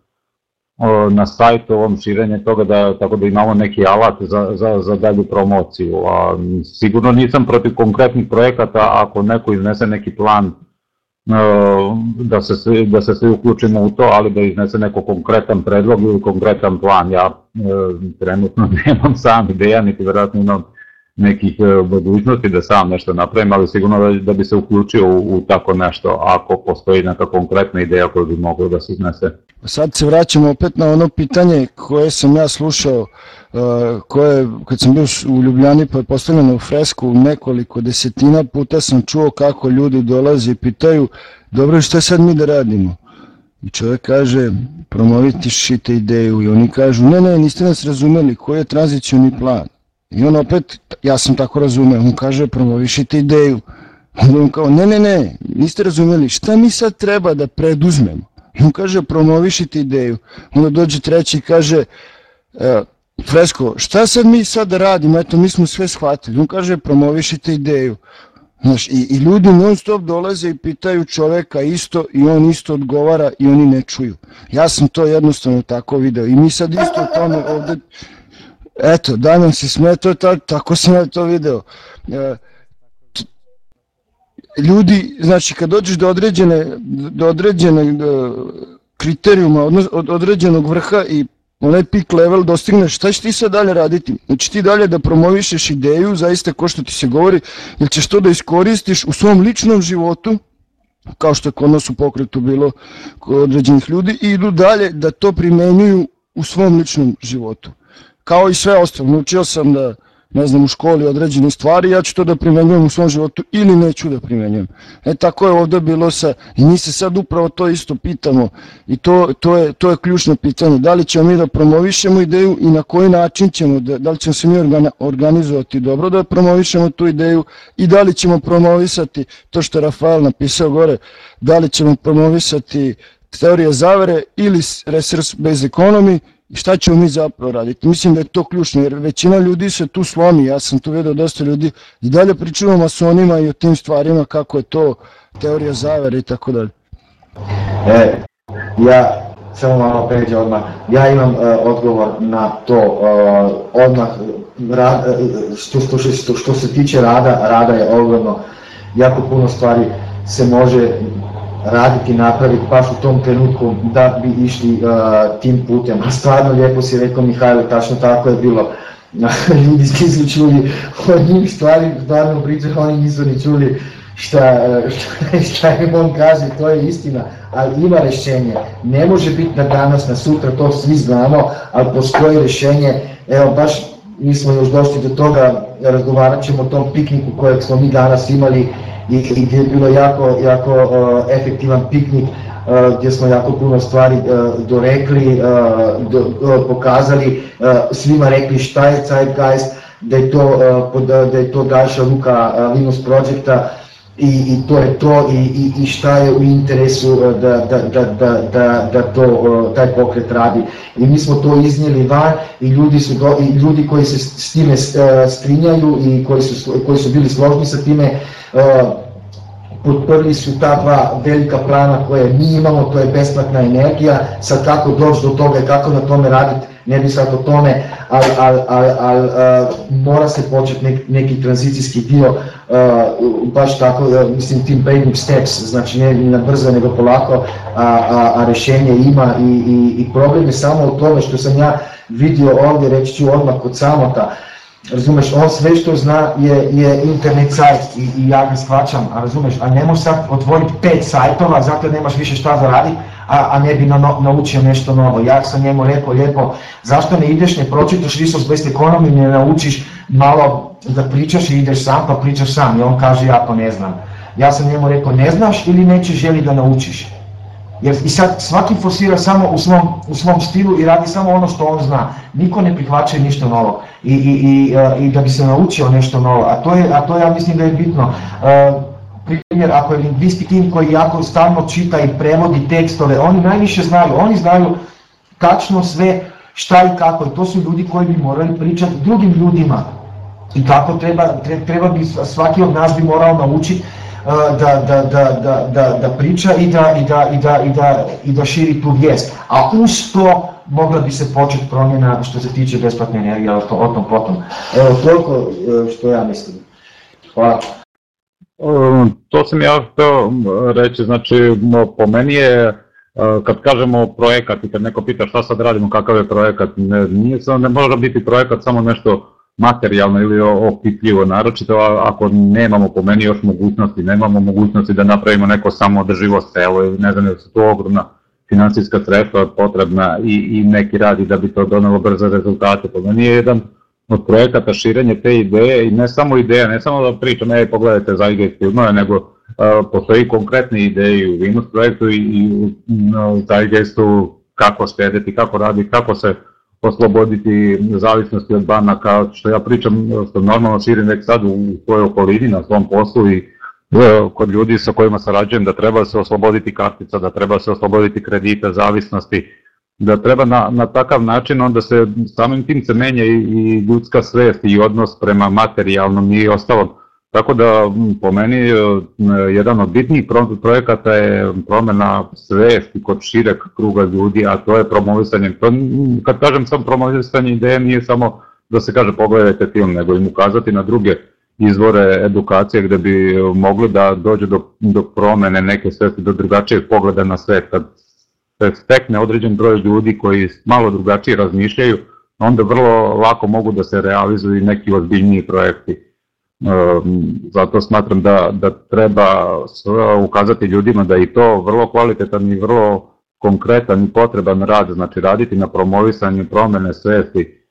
na sajtu, ovom širenje toga da, tako da imamo neki alat za, za, za dalju promociju. A, sigurno nisam protiv konkretnih projekata ako neko iznese neki plan da se, svi, da se svi uključimo u to, ali da iznese neko konkretan predlog ili konkretan plan. Ja e, trenutno nemam sam ideja, niti verovatno imam nekih e, budućnosti da sam nešto napravim, ali sigurno da, da bi se uključio u, u tako nešto ako postoji neka konkretna ideja koja bi mogla da se iznese. Sad se vraćamo opet na ono pitanje koje sam ja slušao, uh, koje kad sam bio u Ljubljani pa je postavljeno u fresku nekoliko desetina puta sam čuo kako ljudi dolaze i pitaju dobro šta sad mi da radimo? I čovjek kaže promoviti šite ideju i oni kažu ne ne niste nas razumeli koji je tranzicioni plan I on opet, ja sam tako razumeo, on kaže promovišite ideju. Onda on kao, ne, ne, ne, niste razumeli, šta mi sad treba da preduzmemo? On kaže, promovišite ideju. Onda dođe treći i kaže, e, Fresko, šta sad mi sad radimo? Eto, mi smo sve shvatili. On kaže, promovišite ideju. Znaš, i, i ljudi non stop dolaze i pitaju čoveka isto i on isto odgovara i oni ne čuju. Ja sam to jednostavno tako video i mi sad isto o tome ovde Eto, da nam se smetao, ta, tako sam ja to video. E, ljudi, znači kad dođeš do određene, do određene do kriterijuma, odnos, od određenog vrha i onaj peak level dostigneš, šta ćeš ti sad dalje raditi? Znači ti dalje da promovišeš ideju, zaista ko što ti se govori, ili ćeš to da iskoristiš u svom ličnom životu, kao što je kod nas u pokretu bilo kod određenih ljudi, i idu dalje da to primenjuju u svom ličnom životu kao i sve ostalo, naučio sam da ne znam, u školi određene stvari, ja ću to da primenjujem u svom životu ili neću da primenjujem. E tako je ovde bilo sa, i mi se sad upravo to isto pitamo. I to, to, je, to je ključno pitanje, da li ćemo mi da promovišemo ideju i na koji način ćemo, da, da li ćemo se mi organizovati dobro da promovišemo tu ideju i da li ćemo promovisati to što je Rafael napisao gore, da li ćemo promovisati teorije zavere ili resource based economy i šta ćemo mi zapravo raditi. Mislim da je to ključno jer većina ljudi se tu slomi, ja sam tu vidio dosta ljudi i dalje pričamo o masonima i o tim stvarima kako je to teorija zavere i tako dalje. E, ja samo malo pređe odmah. Ja imam uh, odgovor na to uh, odmah, rad, uh, što, što, što, što se tiče rada, rada je ogromno, jako puno stvari se može raditi, napraviti baš u tom trenutku da bi išli uh, tim putem. A stvarno lijepo si rekao Mihajlo, tačno tako je bilo. Ljudi nisu čuli od njih stvari, stvarno priča, oni nisu ni čuli šta, šta, šta im on kaže, to je istina, ali ima rešenje. Ne može biti na danas, na sutra, to svi znamo, ali postoji rešenje, evo baš mi smo još došli do toga, razgovarat ćemo o tom pikniku kojeg smo mi danas imali i, i gdje je bilo jako, jako uh, efektivan piknik uh, gdje smo jako puno stvari uh, dorekli, uh, do, uh, pokazali, uh, svima rekli šta je Zeitgeist, da je to, uh, da je to Gaša Luka uh, Linus Projekta, i, i to je to i, i, i šta je u interesu da, da, da, da, da, da to, taj pokret radi. I mi smo to iznijeli van i ljudi, su do, i ljudi koji se s time strinjaju i koji su, koji su bili složni sa time potprli su ta dva velika plana koje mi imamo, to je besplatna energija, sad kako doći do toga i kako na tome raditi, ne bi sad o tome, ali al, al, al, al, mora se početi nek, neki tranzicijski dio, uh, baš tako, mislim, tim baby steps, znači ne na brzo nego polako, a, a, a rešenje ima i, i, i problem je samo u tome što sam ja vidio ovdje, reći ću odmah kod samota, Razumeš, on sve što zna je, je internet sajt i, i ja ga shvaćam, a razumeš, a ne možeš sad otvoriti pet sajtova zato nemaš više šta za raditi, a, a ne bi na, naučio nešto novo. Ja sam njemu rekao lijepo, zašto ne ideš, ne pročitaš Resource Based Economy, ne naučiš malo da pričaš i ideš sam pa pričaš sam i on kaže ja to ne znam. Ja sam njemu rekao ne znaš ili nećeš želi da naučiš. Jer i sad svaki forsira samo u svom, u svom stilu i radi samo ono što on zna. Niko ne prihvaća ništa novo I, i, i, i da bi se naučio nešto novo. A to je, a to ja mislim da je bitno. Uh, primjer, ako je lingvisti tim koji jako stalno čita i prevodi tekstove, oni najviše znaju, oni znaju tačno sve šta i kako to su ljudi koji bi morali pričati drugim ljudima i kako treba, treba bi svaki od nas bi morao naučiti da, da, da, da, da, da priča i da, i, da, i, da, i, da, i da širi tu vijest. A uz to mogla bi se početi promjena što se tiče besplatne energije, ali to o tom potom. Evo, toliko što ja mislim. Hvala. To sam ja htio reći, znači po meni je kad kažemo projekat i kad neko pita šta sad radimo, kakav je projekat, ne, nije, ne može biti projekat samo nešto materijalno ili opipljivo, naročito ako nemamo po meni još mogućnosti, nemamo mogućnosti da napravimo neko samo održivo selo ili ne znam, da su to ogromna financijska sredstva potrebna i, i neki radi da bi to donelo brze rezultate. Po meni je jedan od projekata širenje te ideje i ne samo ideja, ne samo da pričam, ej pogledajte Zeitgeist filmove, nego uh, postoji konkretne ideje u Venus projektu i, i u Zeitgeistu kako štedeti, kako radi, kako se osloboditi zavisnosti od banaka, što ja pričam, što normalno širim već sad u svojoj okolini, na svom poslu i e, kod ljudi sa kojima sarađujem, da treba se osloboditi kartica, da treba se osloboditi kredita, zavisnosti, da treba na, na takav način onda se samim tim se menja i, i ljudska svest i odnos prema materijalnom i ostalom. Tako da po meni e, jedan od bitnijih projekata je promena svesti kod šireg kruga ljudi, a to je promovisanje. To, kad kažem samo promovisanje ideje nije samo da se kaže pogledajte film, nego im ukazati na druge izvore edukacije gde bi mogli da dođe do, do promene neke svesti, do drugačijeg pogleda na svet. Kad se stekne određen broj ljudi koji malo drugačije razmišljaju, onda vrlo lako mogu da se realizuju neki ozbiljniji projekti zato smatram da, da treba ukazati ljudima da i to vrlo kvalitetan i vrlo konkretan i potreban rad, znači raditi na promovisanju promene svesti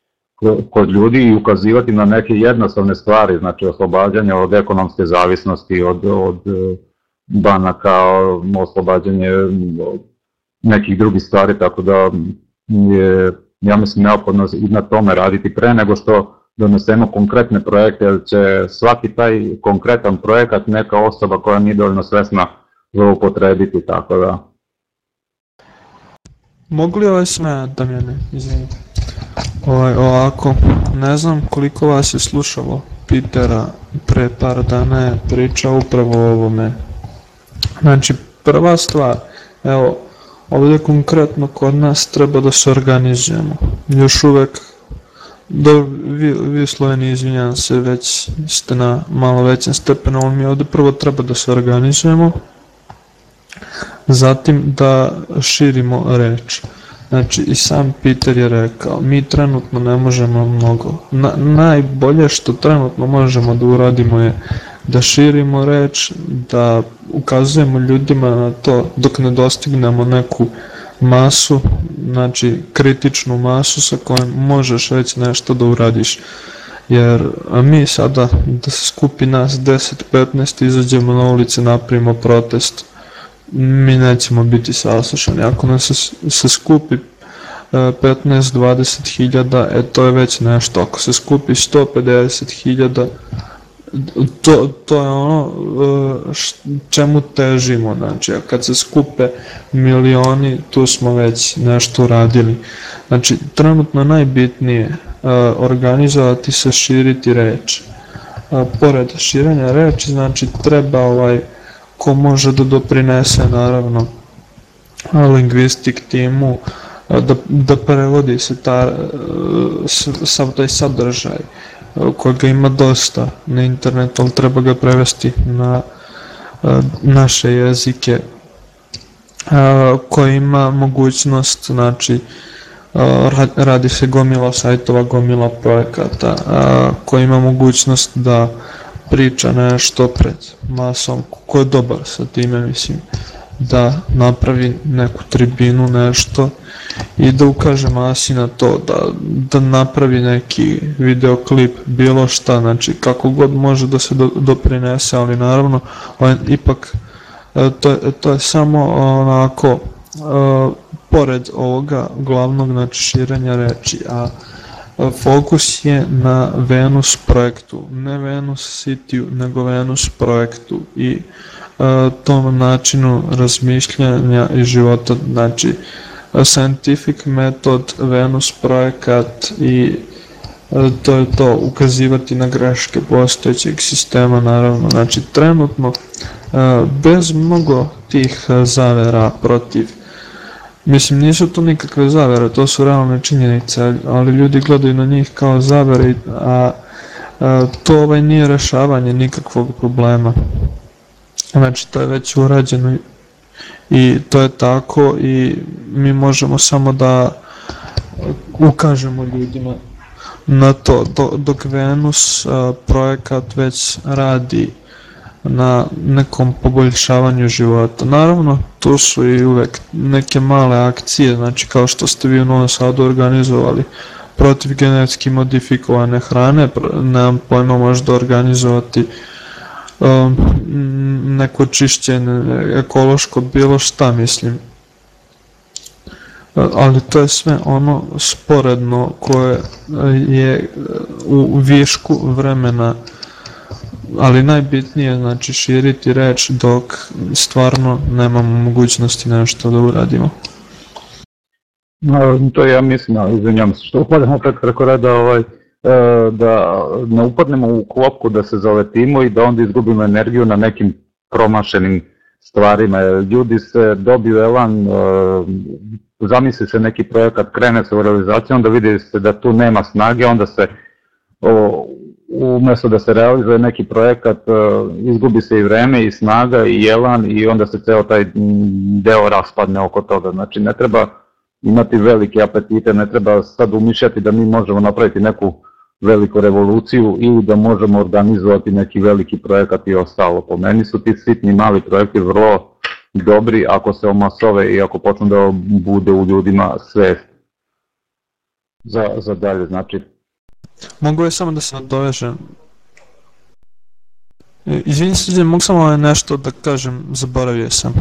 kod ljudi i ukazivati na neke jednostavne stvari, znači oslobađanje od ekonomske zavisnosti, od, od e, banaka, oslobađanje od nekih drugih stvari, tako da je, ja mislim, neophodno i na tome raditi pre nego što donesemo konkretne projekte, jer će svaki taj konkretan projekat neka osoba koja nije dovoljno svesna zloupotrebiti, tako da. Mogu li ovaj sme da mene, izvinite? Ovaj, ovako, ne znam koliko vas je slušalo Pitera pre par dana je pričao upravo o ovome. Znači, prva stvar, evo, ovde konkretno kod nas treba da se organizujemo. Još uvek, do, vi, vi u Sloveniji, izvinjam se, već ste na malo većem stepenu, ali mi ovde prvo treba da se organizujemo, zatim da širimo reč. Znači i sam Peter je rekao, mi trenutno ne možemo mnogo. Na, najbolje što trenutno možemo da uradimo je da širimo reč, da ukazujemo ljudima na to dok ne dostignemo neku masu, znači kritičnu masu sa kojom možeš već nešto da uradiš. Jer mi sada da se skupi nas 10-15 izađemo na ulice, napravimo protest, mi nećemo biti saslušani. Ako nas se, se skupi 15-20 e, hiljada, e to je već nešto. Ako se skupi 150 hiljada, to, to je ono e, š, čemu težimo, znači, a kad se skupe milioni, tu smo već nešto uradili. Znači, trenutno najbitnije uh, organizovati se, širiti reč. Uh, pored širenja reči, znači, treba ovaj, ko može da doprinese, naravno, lingvistik timu, da, da prevodi se ta, sav taj sadržaj kojega ima dosta na internetu, ali treba ga prevesti na naše jezike koji ima mogućnost, znači, radi se gomila sajtova, gomila projekata, koji ima mogućnost da priča nešto pred masom, ko je dobar sa time, mislim, da napravi neku tribinu, nešto i da ukaže masi na to, da, da napravi neki videoklip, bilo šta, znači kako god može da se do, doprinese, ali naravno, on, ipak e, to, je, to je samo onako, uh, pored ovoga glavnog znači širenja reči, a fokus je na Venus projektu, ne Venus City, nego Venus projektu i uh, tom načinu razmišljanja i života, znači scientific method, Venus projekat i to je to, ukazivati na greške postojećeg sistema naravno, znači trenutno bez mnogo tih zavera protiv Mislim, nisu to nikakve zavere, to su realne činjenice, ali ljudi gledaju na njih kao zavere, a, a to ovaj nije rešavanje nikakvog problema. Znači, to je već urađeno i to je tako i mi možemo samo da ukažemo ljudima na to, dok Venus projekat već radi na nekom poboljšavanju života. Naravno, tu su i uvek neke male akcije, znači kao što ste vi u Novom Sadu organizovali protiv genetski modifikovane hrane, nemam pojma možda organizovati um, neko čišćenje ekološko, bilo šta mislim. Ali to je sve ono sporedno koje je u višku vremena ali najbitnije je znači širiti reč dok stvarno nemamo mogućnosti nešto da uradimo. No, to ja mislim, ali izvinjam se što upadamo preko reda ovaj, e, da ne upadnemo u klopku da se zaletimo i da onda izgubimo energiju na nekim promašenim stvarima. Ljudi se dobiju elan, e, zamisli se neki projekat, krene se u realizaciju, onda vidi se da tu nema snage, onda se umesto da se realizuje neki projekat, e, izgubi se i vreme i snaga i jelan i onda se ceo taj deo raspadne oko toga. Znači ne treba imati velike apetite, ne treba sad umišljati da mi možemo napraviti neku veliku revoluciju ili da možemo organizovati neki veliki projekat i ostalo. Po meni su ti sitni mali projekti vrlo dobri ako se omasove i ako počnu da bude u ljudima svest za, za dalje. Znači Mogu je samo da se nadovežem. E, Izvini se, mogu samo nešto da kažem, zaboravio sam.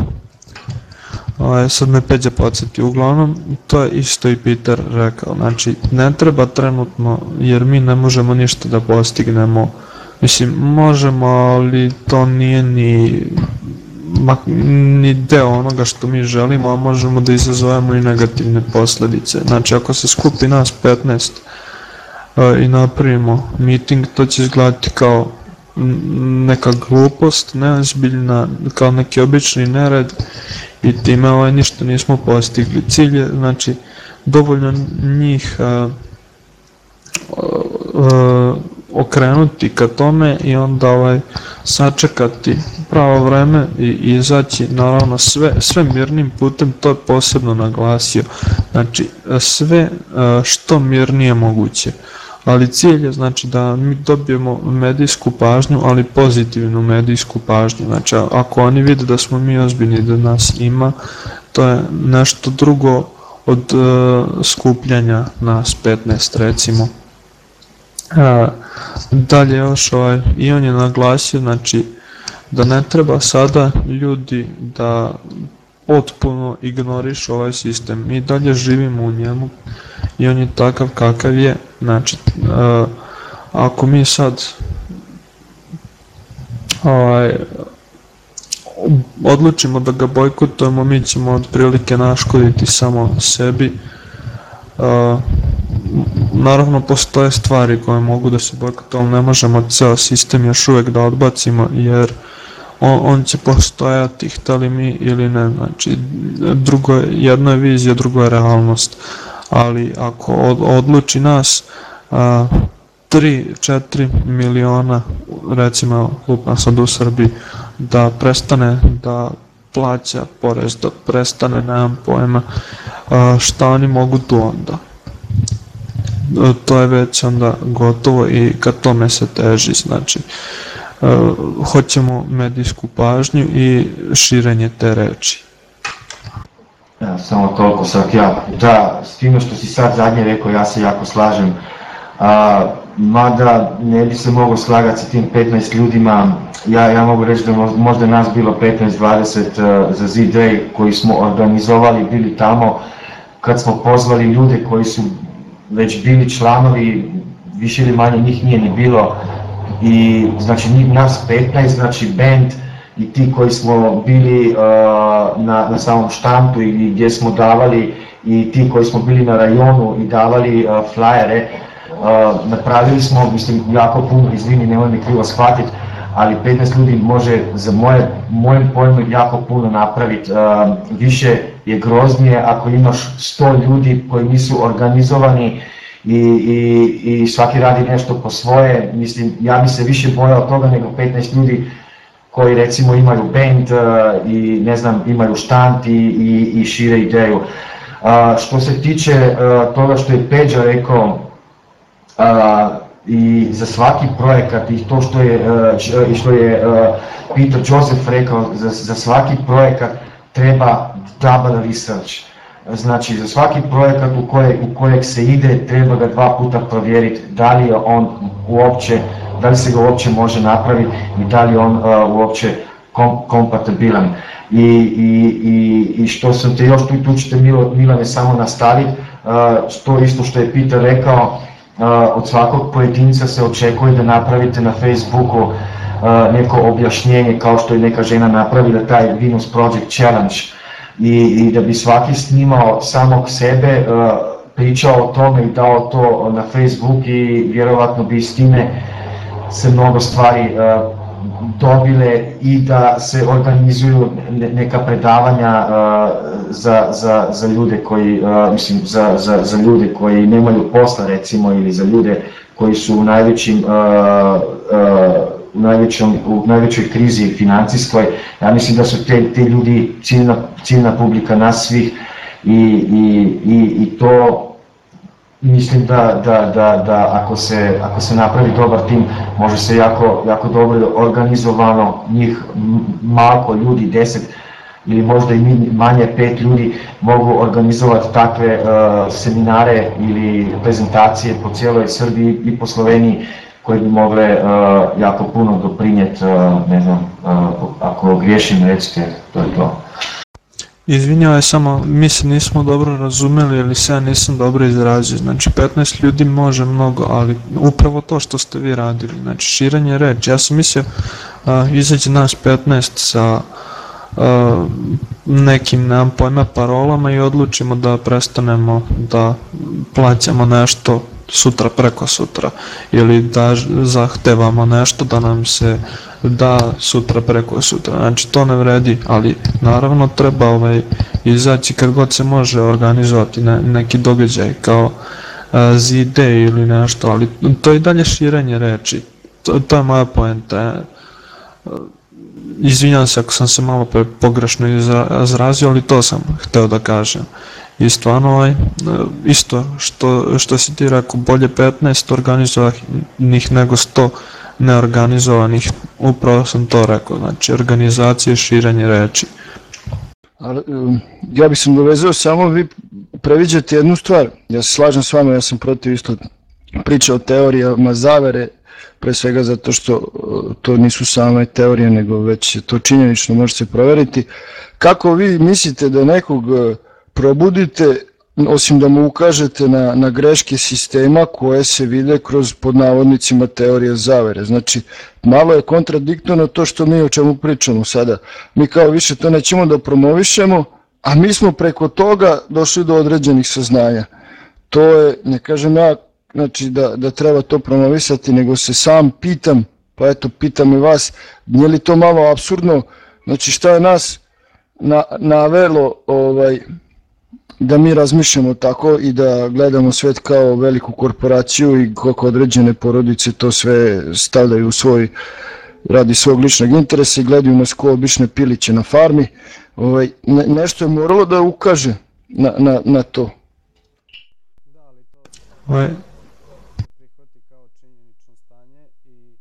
Ovaj, sad me Peđa podsjeti, uglavnom to je isto i Peter rekao, znači ne treba trenutno, jer mi ne možemo ništa da postignemo, mislim možemo, ali to nije ni, ma, ni deo onoga što mi želimo, a možemo da izazovemo i negativne posledice, znači ako se skupi nas 15 i napravimo meeting, to će izgledati kao neka glupost, neozbiljna, kao neki obični nered i time ovaj, ništa nismo postigli. Cilj je, znači, dovoljno njih a, a, okrenuti ka tome i onda ovaj sačekati pravo vreme i, i izaći naravno sve, sve mirnim putem, to je posebno naglasio. Znači, sve a, što mirnije moguće ali cilj je znači da mi dobijemo medijsku pažnju, ali pozitivnu medijsku pažnju. Znači ako oni vide da smo mi ozbiljni da nas ima, to je nešto drugo od uh, skupljanja nas 15 recimo. Uh, dalje još ovaj, i on je naglasio znači da ne treba sada ljudi da potpuno ignoriš ovaj sistem. Mi dalje živimo u njemu i on je takav kakav je. Znači, uh, ako mi sad ovaj, odlučimo da ga bojkotujemo, mi ćemo otprilike naškoditi samo sebi. Uh, naravno postoje stvari koje mogu da se bojkotuju, ali ne možemo ceo sistem još uvek da odbacimo jer on, on će postojati hteli mi ili ne, znači drugo, jedno je vizija, drugo je realnost, ali ako od, odluči nas a, 3-4 miliona recimo lupna sad u Srbiji da prestane da plaća porez, da prestane, nemam pojma, a, šta oni mogu tu onda? To je već onda gotovo i ka tome se teži, znači uh, hoćemo medijsku pažnju i širenje te reči. Ja, samo toliko sad ja, da, s time što si sad zadnje rekao, ja se jako slažem. A, mada ne bi se mogao slagati sa tim 15 ljudima, ja, ja mogu reći da možda nas bilo 15-20 za Z-Day koji smo organizovali, bili tamo, kad smo pozvali ljude koji su već bili članovi, više ili manje njih nije ni bilo, i znači nas 15, znači band i ti koji smo bili uh, na, na samom štantu i gdje smo davali i ti koji smo bili na rajonu i davali uh, flyere, uh, napravili smo, mislim, jako puno, izvini, nemoj mi krivo shvatiti, ali 15 ljudi može za moje, mojem pojmu jako puno napraviti. Više je groznije ako imaš 100 ljudi koji nisu organizovani i, i, i svaki radi nešto po svoje, mislim, ja bi se više bojao toga nego 15 ljudi koji recimo imaju band uh, i ne znam, imaju štant i, i, i šire ideju. Uh, što se tiče uh, toga što je Peđa rekao, uh, i za svaki projekat i to što je, i što je Peter Joseph rekao, za, za svaki projekat treba double research Znači, za svaki projekat u, koje, u kojeg se ide, treba ga dva puta provjeriti da li je on uopće, da li se ga uopće može napraviti i da li je on uh, uopće kom, kompatibilan. I, i, i, I što sam te još tu, tu ćete Milane samo nastaviti, uh, to isto što je Peter rekao, uh, od svakog pojedinca se očekuje da napravite na Facebooku uh, neko objašnjenje kao što je neka žena napravila taj Venus Project Challenge, i, i da bi svaki snimao samog sebe, uh, pričao o tome i dao to na Facebook i vjerovatno bi s time se mnogo stvari uh, dobile i da se organizuju neka predavanja uh, za, za, za ljude koji, mislim, za, za, za ljude koji nemaju posla recimo ili za ljude koji su u najvećim uh, uh, u, najvećom, u najvećoj krizi financijskoj. Ja mislim da su te, te ljudi ciljna, ciljna publika nas svih i, i, i, i to mislim da, da, da, da ako, se, ako se napravi dobar tim, može se jako, jako dobro organizovano, njih malko ljudi, 10, ili možda i manje pet ljudi mogu organizovati takve uh, seminare ili prezentacije po cijeloj Srbiji i po Sloveniji koje bi mogle uh, jako puno doprinijeti, uh, ne znam, uh, ako griješim recite, to je to. Izvinjavaj samo, mi se nismo dobro razumeli ili se ja nisam dobro izrazio. Znači 15 ljudi može mnogo, ali upravo to što ste vi radili, znači širenje reči. Ja sam mislio, a, izađe nas 15 sa a, nekim, nemam pojma, parolama i odlučimo da prestanemo da plaćamo nešto sutra preko sutra ili da zahtevamo nešto da nam se da sutra preko sutra. Znači to ne vredi, ali naravno treba ovaj izaći kad god se može organizovati ne, neki događaj kao a, zide ili nešto, ali to je dalje širenje reči. To, to je moja poenta. E, Izvinjam se ako sam se malo pogrešno izra- izrazio, ali to sam hteo da kažem. I stvarno ovaj, e, isto što, što si ti rekao, bolje 15 organizovanih nego 100 neorganizovanih, upravo sam to rekao, znači organizacije, širenje reči. Um, ja bih se dovezao samo, vi previđate jednu stvar, ja se slažem s vama, ja sam protiv isto priča o teorijama zavere, pre svega zato što uh, to nisu same teorije, nego već je to činjenično, može se proveriti. Kako vi mislite da nekog uh, probudite, osim da mu ukažete na, na greške sistema koje se vide kroz pod navodnicima teorije zavere. Znači, malo je kontradiktorno to što mi o čemu pričamo sada. Mi kao više to nećemo da promovišemo, a mi smo preko toga došli do određenih saznanja. To je, ne kažem ja, znači da, da treba to promovisati, nego se sam pitam, pa eto pitam i vas, nije li to malo absurdno, znači šta je nas na, navelo ovaj, da mi razmišljamo tako i da gledamo svet kao veliku korporaciju i kako određene porodice to sve stavljaju u svoj radi svog ličnog interesa i gledaju nas ko obične piliće na farmi. Ovaj, ne, nešto je moralo da ukaže na, na, na to. Ovaj, prihvati kao činjenično stanje i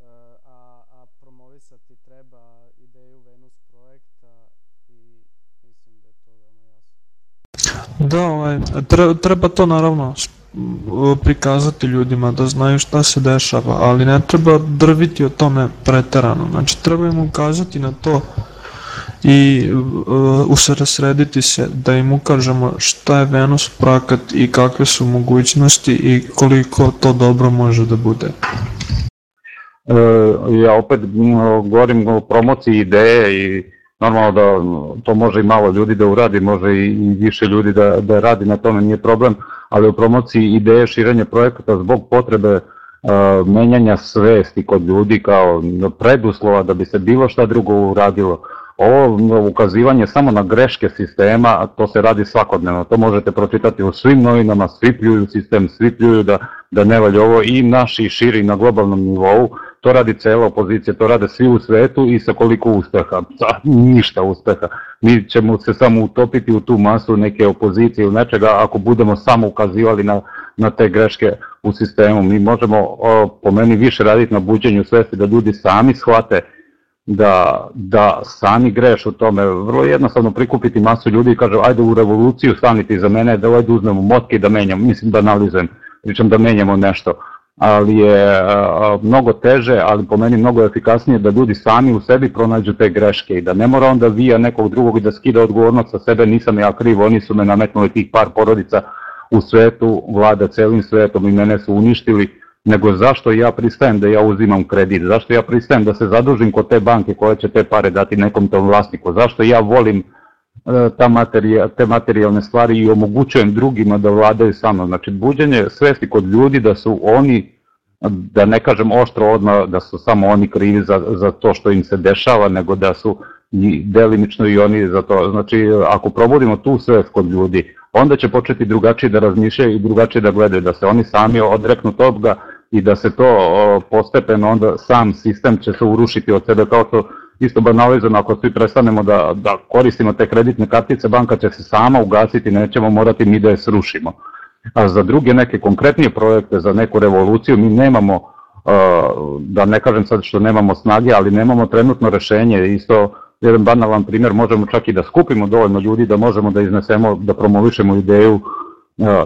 e, a, a promovisati treba ideju Venus projekta i mislim da je to veoma jasno. Da, ovaj, tre- treba to naravno prikazati ljudima da znaju šta se dešava, ali ne treba drviti o tome preterano. Znači treba im ukazati na to i uh, usresrediti se da im ukažemo šta je Venus prakat i kakve su mogućnosti i koliko to dobro može da bude. E, ja opet govorim o promociji ideje i normalno da to može i malo ljudi da uradi, može i, više ljudi da, da radi na tome, nije problem, ali u promociji ideje širenja projekata zbog potrebe e, menjanja svesti kod ljudi kao preduslova da bi se bilo šta drugo uradilo. Ovo ukazivanje samo na greške sistema, to se radi svakodnevno, to možete pročitati u svim novinama, svi pljuju sistem, svi pljuju da, da ne valja ovo i naši širi na globalnom nivou, to radi cela opozicija, to rade svi u svetu i sa koliko uspeha, sa ništa uspeha. Mi ćemo se samo utopiti u tu masu neke opozicije ili nečega ako budemo samo ukazivali na, na te greške u sistemu. Mi možemo o, po meni više raditi na buđenju svesti da ljudi sami shvate da, da sami greš u tome. Vrlo je jednostavno prikupiti masu ljudi i kaže ajde u revoluciju staniti za mene, da ajde uzmemo motke i da menjamo, mislim da analizujem, pričam da menjamo nešto. Ali je a, mnogo teže, ali po meni mnogo efikasnije da ljudi sami u sebi pronađu te greške i da ne mora onda vija nekog drugog da skida odgovornost sa sebe, nisam ja kriv, oni su me nametnuli tih par porodica u svetu, vlada celim svetom i mene su uništili, nego zašto ja pristajem da ja uzimam kredit, zašto ja pristajem da se zadužim kod te banke koja će te pare dati nekom tom vlasniku, zašto ja volim e, ta materija, te materijalne stvari i omogućujem drugima da vladaju sa mnom. Znači, buđenje svesti kod ljudi da su oni, da ne kažem oštro odmah, da su samo oni krivi za, za to što im se dešava, nego da su i delimično i oni za to. Znači, ako probudimo tu svest kod ljudi, onda će početi drugačije da razmišljaju i drugačije da gledaju, da se oni sami odreknu toga i da se to o, postepeno onda sam sistem će se urušiti od sebe kao to isto banalizano ako svi prestanemo da, da koristimo te kreditne kartice, banka će se sama ugasiti, nećemo morati mi da je srušimo. A za druge neke konkretnije projekte, za neku revoluciju, mi nemamo, da ne kažem sad što nemamo snage, ali nemamo trenutno rešenje. Isto jedan banalan primjer, možemo čak i da skupimo dovoljno ljudi da možemo da iznesemo, da promovišemo ideju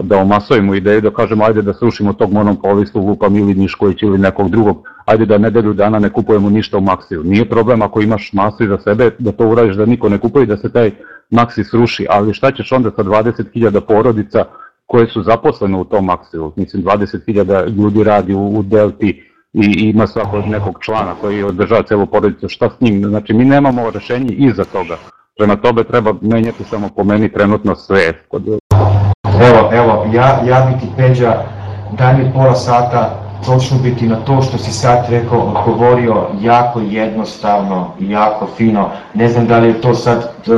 da omasovimo ideju, da kažemo ajde da srušimo tog monopolistu Lupa Mili Mišković ili nekog drugog, ajde da nedelju dana ne kupujemo ništa u Maksiju. Nije problem ako imaš masu za sebe da to uradiš da niko ne kupuje da se taj Maksi sruši, ali šta ćeš onda sa 20.000 porodica koje su zaposlene u tom Maksiju? Mislim 20.000 ljudi radi u, Delti i ima svakog nekog člana koji održava celu porodicu, šta s njim? Znači mi nemamo rešenje iza toga. Prema tobe treba menjati samo po meni trenutno sve. Kod Evo, evo, ja, ja bi ti Peđa, daj mi pola sata, točno biti na to što si sad rekao, odgovorio jako jednostavno i jako fino. Ne znam da li je to sad uh,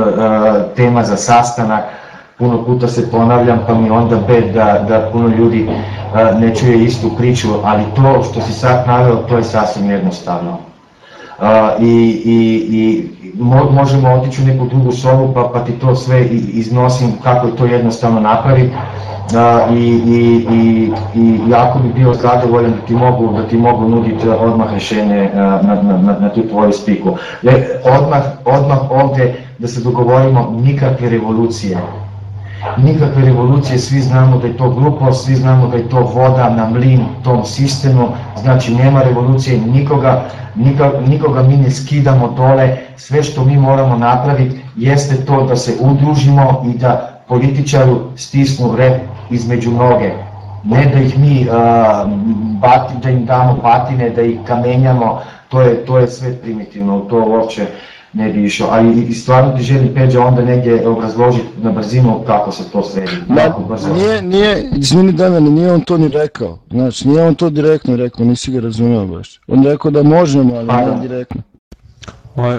tema za sastanak, puno puta se ponavljam pa mi onda bed da, da puno ljudi uh, ne čuje istu priču, ali to što si sad naveo, to je sasvim jednostavno. Uh, i, i, i mo, možemo otići u neku drugu sobu pa, pa ti to sve iznosim kako je to jednostavno napraviti uh, i, i, i, i jako bi bio zadovoljan da ti mogu, da ti mogu nuditi odmah rešenje na, na, na, na tu tvoju spiku. Odmah, odmah ovde da se dogovorimo nikakve revolucije, nikakve revolucije, svi znamo da je to grupo, svi znamo da je to voda na mlin tom sistemu, znači nema revolucije nikoga, nikoga, mi ne skidamo dole, sve što mi moramo napraviti jeste to da se udružimo i da političaru stisnu rep između noge, ne da ih mi uh, bati, da im damo batine, da ih kamenjamo, to je, to je sve primitivno, to uopće ne bi išao, ali i stvarno ti želim Peđa onda negdje obrazložiti na brzinu kako se to sredi. Ma, nije, nije, izvini Damjane, nije on to ni rekao, znači nije on to direktno rekao, nisi ga razumeo baš. On rekao da možemo, ali ne direktno. Ovaj,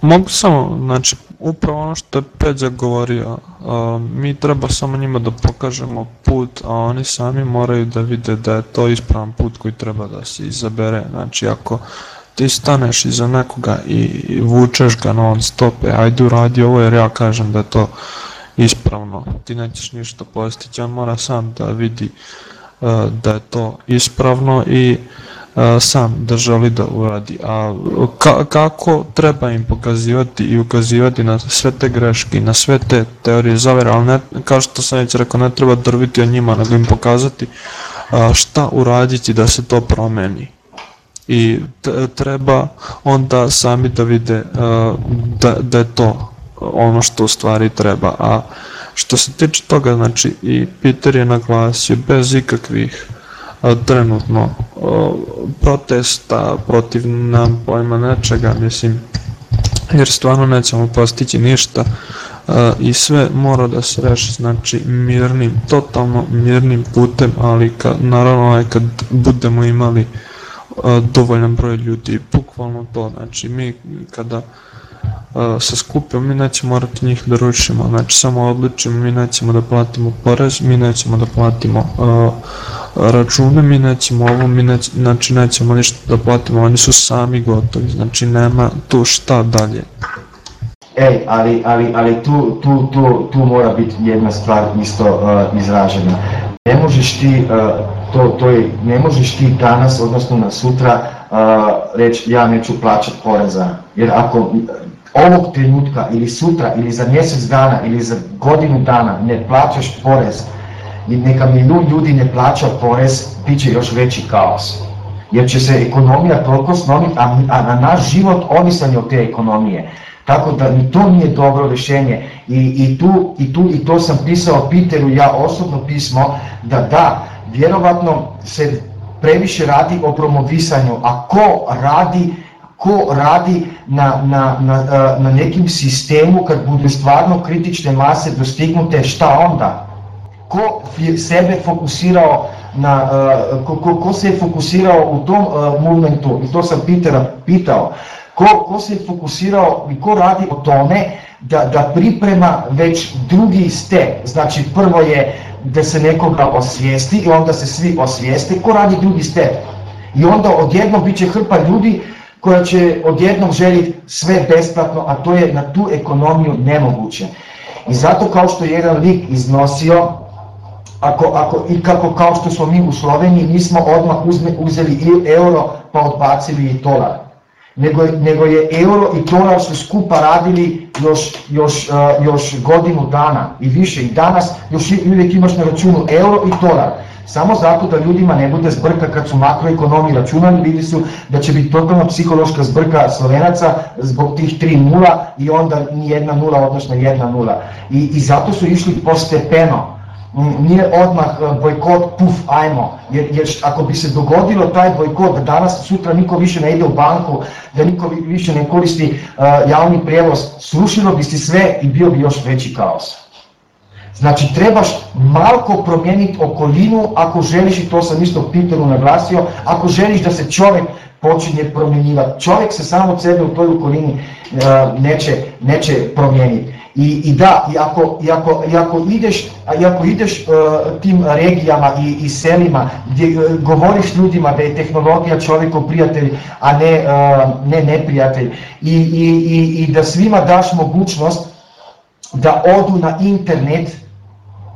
mogu samo, znači, upravo ono što je Peđa govorio, uh, mi treba samo njima da pokažemo put, a oni sami moraju da vide da je to ispravan put koji treba da se izabere, znači ako ti staneš iza nekoga i vučeš ga non stop, e, ajde uradi ovo jer ja kažem da je to ispravno, ti nećeš ništa postići, on mora sam da vidi uh, da je to ispravno i uh, sam da želi da uradi, a ka, kako treba im pokazivati i ukazivati na sve te greške na sve te teorije zavere, ali ne, kao što sam već rekao, ne treba drviti o njima, nego im pokazati šta uraditi da se to promeni i treba onda sami da vide da, da je to ono što u stvari treba. A što se tiče toga, znači i Peter je naglasio bez ikakvih trenutno protesta protiv nam pojma nečega, mislim, jer stvarno nećemo postići ništa i sve mora da se reši znači mirnim, totalno mirnim putem, ali kad, naravno kad budemo imali uh, dovoljan broj ljudi, bukvalno to, znači mi kada se skupimo, mi nećemo morati njih da rušimo, znači samo odličimo, mi nećemo da platimo porez, mi nećemo da platimo račune, mi nećemo ovo, mi neć, znači nećemo ništa da platimo, oni su sami gotovi, znači nema tu šta dalje. Ej, ali, ali, ali tu, tu, tu, tu mora biti jedna stvar isto uh, izražena. Ne možeš ti uh, to, to je, ne možeš ti danas, odnosno na sutra, uh, reći ja neću plaćati poreza. Jer ako ovog trenutka ili sutra ili za mjesec dana ili za godinu dana ne plaćaš porez i neka milijun ljudi ne plaća porez, bit će još veći kaos. Jer će se ekonomija toliko slomiti, a, a na naš život ovisan je od te ekonomije. Tako da ni to nije dobro rešenje I, i, tu, i, tu, i to sam pisao Peteru, ja osobno pismo, da da, vjerovatno se previše radi o promovisanju, a ko radi ko radi na, na, na, na nekim sistemu kad budu stvarno kritične mase dostignute, šta onda? Ko sebe fokusirao na, ko, ko, ko se je fokusirao u tom uh, momentu, i to sam Pitera pitao, ko, ko se je fokusirao i ko radi o tome da, da priprema već drugi step, znači prvo je da se nekoga osvijesti i onda se svi osvijeste, ko radi drugi step. I onda odjednom bit će hrpa ljudi koja će odjednom željeti sve besplatno, a to je na tu ekonomiju nemoguće. I zato kao što je jedan lik iznosio, ako, ako, i kako kao što smo mi u Sloveniji, mi smo odmah uzme, uzeli i euro pa odbacili i dolar. Nego, nego je euro i dolar su skupa radili još, još, uh, još godinu dana i više i danas još uvijek imaš na računu euro i dolar. Samo zato da ljudima ne bude zbrka kad su makroekonomi računali, bili su da će biti totalna psihološka zbrka Slovenaca zbog tih tri nula i onda ni jedna nula, odnosno jedna nula. I, i zato su išli postepeno. Nije odmah e, bojkot, puf, ajmo, jer, jer ako bi se dogodilo taj bojkot, da danas, sutra niko više ne ide u banku, da niko vi- više ne koristi e, javni prijevoz, srušilo bi se sve i bio bi još veći kaos. Znači trebaš malko promijeniti okolinu ako želiš, i to sam isto Peteru naglasio, ako želiš da se čovjek počinje promjenjivati. Čovjek se samo od sebe u toj okolini e, neće, neće promijeniti. I, I da, i ako, i ako, i ako ideš, i ako ideš e, tim regijama i, i selima gdje e, govoriš ljudima da je tehnologija čovjekov prijatelj, a ne, e, ne neprijatelj. I, i, i, i da svima daš mogućnost da odu na internet,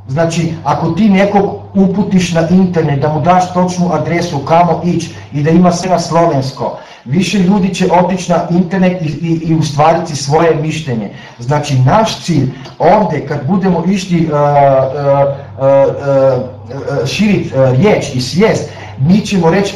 znači ako ti nekog uputiš na internet, da mu daš točnu adresu kamo ići i da ima sve na slovensko, više ljudi će otići na internet i, i, i ustvariti svoje mišljenje. Znači naš cilj ovdje kad budemo išli uh, uh, uh, uh, širiti uh, riječ i svijest, mi ćemo reći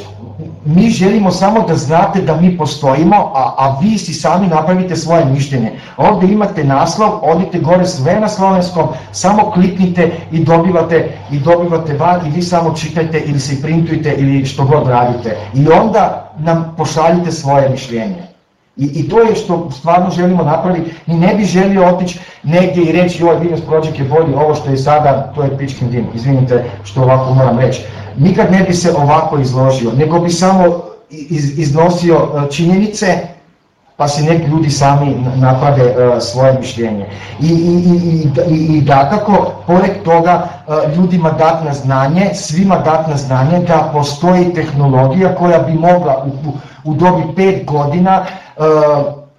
mi želimo samo da znate da mi postojimo, a, a vi si sami napravite svoje mišljenje. Ovdje imate naslov, odite gore sve na slovenskom, samo kliknite i dobivate, i dobivate van i vi samo čitajte ili se printujte ili što god radite. I onda nam pošaljite svoje mišljenje. I, I to je što stvarno želimo napraviti. Ni ne bi želio otići negdje i reći joj Venus Project je bolji, ovo što je sada, to je pičkin dim. Izvinite što ovako moram reći. Nikad ne bi se ovako izložio, nego bi samo iz, iznosio e, činjenice, pa si neki ljudi sami na- naprave e, svoje mišljenje. I, i, i, i, i, dakako, pored toga, e, ljudima dat na znanje, svima dat na znanje da postoji tehnologija koja bi mogla u, u, dobi pet godina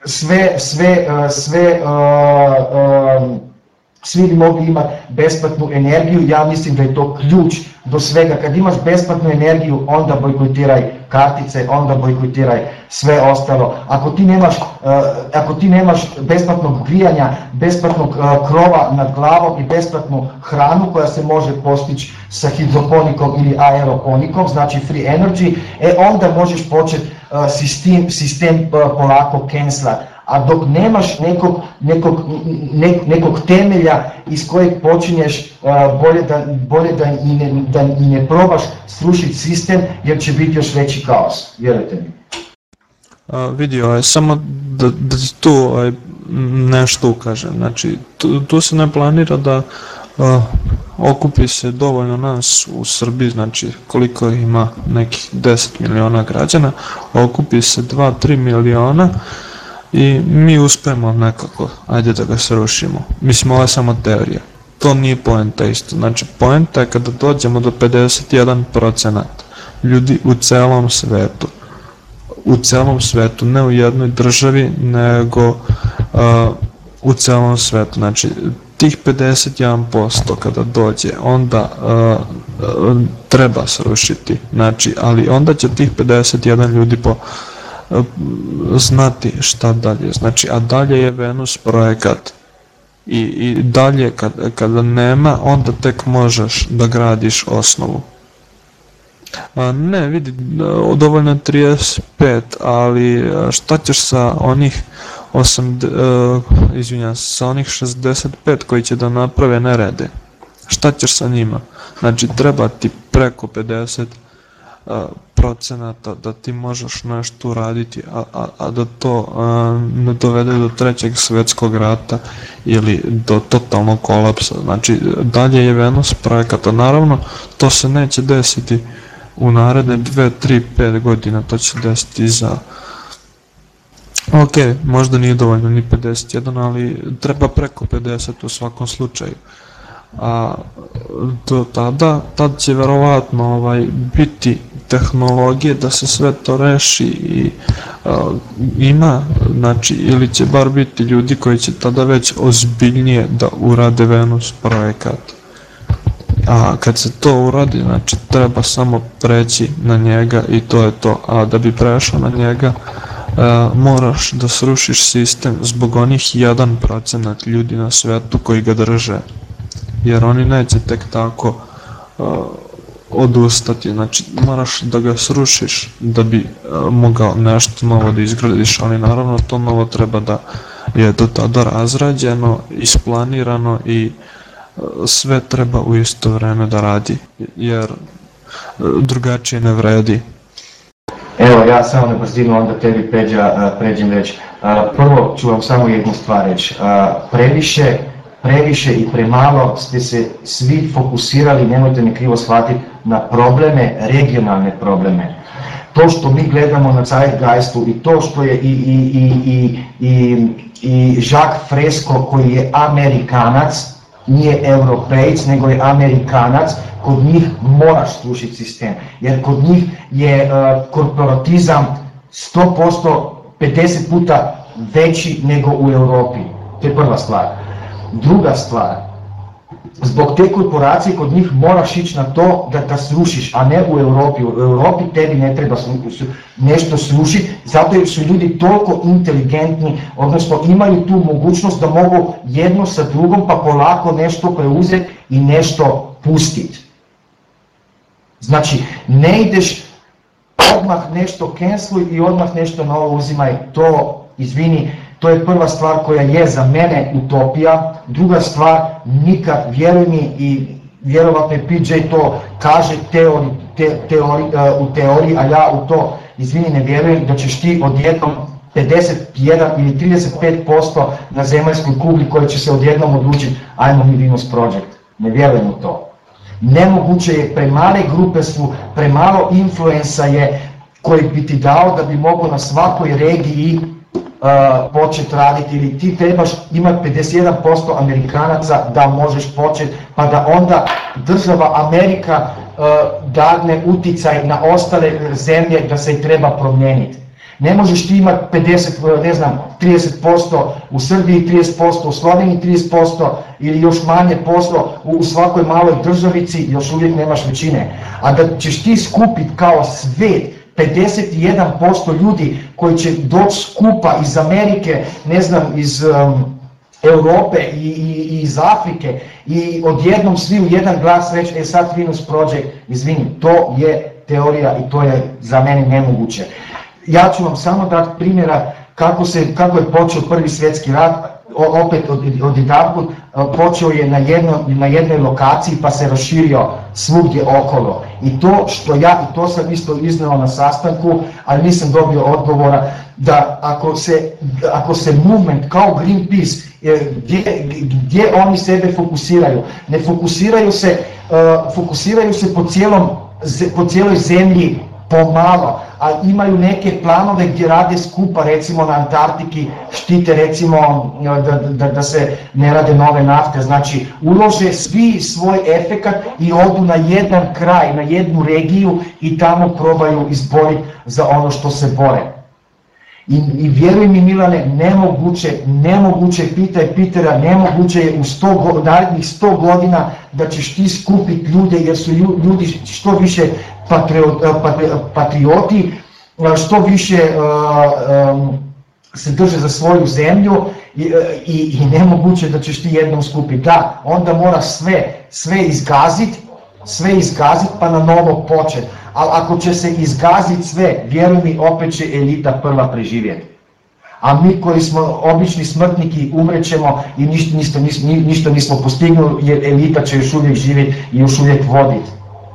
sve, sve, sve e, e, svi bi mogli imati besplatnu energiju, ja mislim da je to ključ do svega. Kad imaš besplatnu energiju, onda bojkotiraj kartice, onda bojkotiraj sve ostalo. Ako ti nemaš, uh, ako ti nemaš besplatnog grijanja, besplatnog uh, krova nad glavom i besplatnu hranu koja se može postići sa hidroponikom ili aeroponikom, znači free energy, e onda možeš početi uh, sistem, sistem polako cancela a dok nemaš nekog, nekog, ne, nekog temelja iz kojeg počinješ, bolje da, bolje da, i ne, da i ne probaš srušiti sistem jer će biti još veći kaos, vjerujte mi. A, vidi, ovaj, samo da, da ti tu ovaj, m, nešto ukažem. Znači, tu, tu se ne planira da a, okupi se dovoljno nas u Srbiji, znači koliko ima nekih 10 miliona građana, okupi se 2-3 miliona i mi uspemo nekako, ajde da ga srušimo. Mislim, ovo je samo teorija. To nije poenta isto. Znači, poenta je kada dođemo do 51% ljudi u celom svetu u celom svetu, ne u jednoj državi, nego uh, u celom svetu. Znači, tih 51% kada dođe, onda uh, treba srušiti. Znači, ali onda će tih 51 ljudi po znati šta dalje. Znači, a dalje je Venus projekat. I, i dalje kad, kada nema, onda tek možeš da gradiš osnovu. A, ne, vidi, dovoljno je 35, ali šta ćeš sa onih 8, uh, izvinjam se, sa onih 65 koji će da naprave nerede? Šta ćeš sa njima? Znači, treba ti preko 50 a, procenata da ti možeš nešto uraditi, a, a, a da to a, ne dovede do trećeg svetskog rata ili do totalnog kolapsa. Znači, dalje je Venus projekata. Naravno, to se neće desiti u naredne 2, 3, 5 godina, to će desiti za Ok, možda nije dovoljno ni 51, ali treba preko 50 u svakom slučaju. A do tada, tad će verovatno ovaj, biti tehnologije da se sve to reši i a, ima, znači, ili će bar biti ljudi koji će tada već ozbiljnije da urade Venus projekat. A kad se to uradi, znači treba samo preći na njega i to je to. A da bi prešao na njega, moraš da srušiš sistem zbog onih 1% ljudi na svetu koji ga drže. Jer oni neće tek tako e, odustati, znači moraš da ga srušiš da bi e, mogao nešto novo da izgradiš, ali naravno to novo treba da je do tada razrađeno, isplanirano i e, sve treba u isto vreme da radi, jer drugačije ne vredi. Evo, ja samo na brzinu onda tebi Peđa pređem reći. Prvo ću vam samo jednu stvar reći. Previše, previše i premalo ste se svi fokusirali, nemojte me krivo shvatiti, na probleme, regionalne probleme. To što mi gledamo na Zeitgeistu i to što je i, i, i, i, i, i Jacques Fresco koji je Amerikanac, nije europejc, nego je Amerikanac, kod njih moraš slušiti sistem, jer kod njih je uh, korporatizam 100%, 50 puta veći nego u Europi. To je prva stvar. Druga stvar, zbog te korporacije kod njih moraš ići na to da da srušiš, a ne u Europi. U Europi tebi ne treba nešto srušiti, zato jer su ljudi toliko inteligentni, odnosno imaju tu mogućnost da mogu jedno sa drugom pa polako nešto preuzeti i nešto pustiti. Znači, ne ideš odmah nešto canceluj i odmah nešto novo uzimaj, to, izvini, To je prva stvar koja je za mene utopija. Druga stvar, nikad, vjeruj mi i vjerovatno je PJ to kaže teori, te, teori, uh, u teoriji, a ja u to, izvini, ne vjerujem da ćeš ti odjednom 51 ili 35% na zemaljskoj kugli koja će se odjednom odlučiti, ajmo mi Venus Project. Ne vjerujem u to. Nemoguće je, premale grupe su, premalo influensa je koji bi ti dao da bi mogo na svakoj regiji uh, početi raditi ili ti trebaš imati 51% Amerikanaca da možeš početi, pa da onda država Amerika uh, dadne uticaj na ostale zemlje da se i treba promijeniti. Ne možeš ti imati 50, ne znam, 30% u Srbiji, 30% u Sloveniji, 30% ili još manje posto u svakoj maloj državici, još uvijek nemaš većine. A da ćeš ti skupiti kao svet 51% ljudi koji će doći skupa iz Amerike, ne znam, iz um, Europe i, i, i iz Afrike i odjednom svi u jedan glas reći, e sad Venus Project, izvini, to je teorija i to je za mene nemoguće. Ja ću vam samo dati primjera kako, se, kako je počeo prvi svjetski rat, opet od, od jedan počeo je na, jedno, na jednoj lokaciji pa se raširio svugdje okolo. I to što ja, i to sam isto izneo na sastanku, ali nisam dobio odgovora, da ako se, ako se movement kao Greenpeace, gdje, gdje oni sebe fokusiraju? Ne fokusiraju se, uh, fokusiraju se po, cijelom, po cijeloj zemlji pomalo, a imaju neke planove gdje rade skupa, recimo na Antarktiki, štite recimo da, da, da se ne rade nove nafte, znači ulože svi svoj efekat i odu na jedan kraj, na jednu regiju i tamo probaju izboriti za ono što se bore. I, I vjeruj mi Milane, nemoguće, nemoguće, pitaj Pitera, nemoguće je u 100, narednih 100 godina da ćeš ti skupiti ljude jer su ljudi što više patrioti, što više se drže za svoju zemlju i, i, i nemoguće da ćeš ti jednom skupiti. Da, onda mora sve, sve izgaziti, sve izgaziti pa na novo početi. Ali ako će se izgaziti sve, vjeruj mi, opet će elita prva preživjeti. A mi koji smo obični smrtniki umrećemo i ništa, ništa, ništa nismo postignuli jer elita će još uvijek živjeti i još uvijek voditi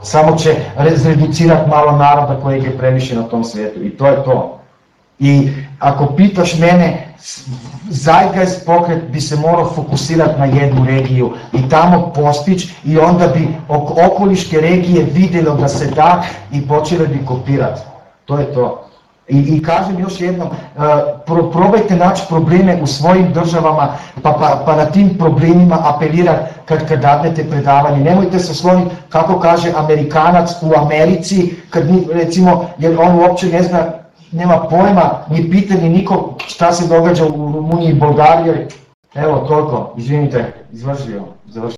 samo će zreducirati malo naroda kojeg je previše na tom svijetu i to je to. I ako pitaš mene, Zeitgeist pokret bi se morao fokusirati na jednu regiju i tamo postići i onda bi okoliške regije vidjelo da se da i počele bi kopirati. To je to. I, I kažem još jednom, uh, pro, probajte naći probleme u svojim državama, pa, pa, pa na tim problemima apelirati kad, kad dadnete predavanje. Nemojte se sloniti, kako kaže Amerikanac u Americi, kad mi, recimo, jer on uopće ne zna, nema pojma, ni pita ni niko šta se događa u Rumuniji i Bolgariji. Evo, toliko, izvinite, izvršio, završio.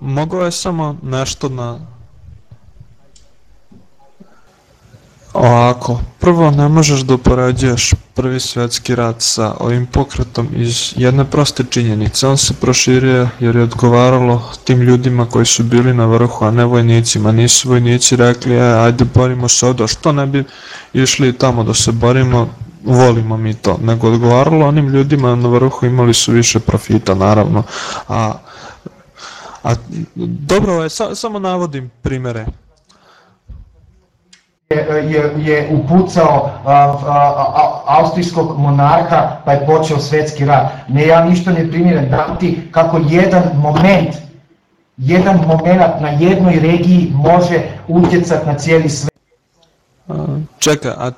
Mogao je samo nešto na Ovako, prvo ne možeš da upoređuješ prvi svetski rat sa ovim pokretom iz jedne proste činjenice. On se proširio jer je odgovaralo tim ljudima koji su bili na vrhu, a ne vojnicima. Nisu vojnici rekli, e, ajde borimo se ovdje, što ne bi išli tamo da se borimo, volimo mi to. Nego odgovaralo onim ljudima na vrhu, imali su više profita, naravno. A, a dobro, je, sa, samo navodim primere je, je, je upucao a, a, a, austrijskog monarha pa je počeo svetski rat. Ne, ja ništa ne primjeram, dam ti kako jedan moment, jedan moment na jednoj regiji može utjecati na cijeli svet. Čekaj, a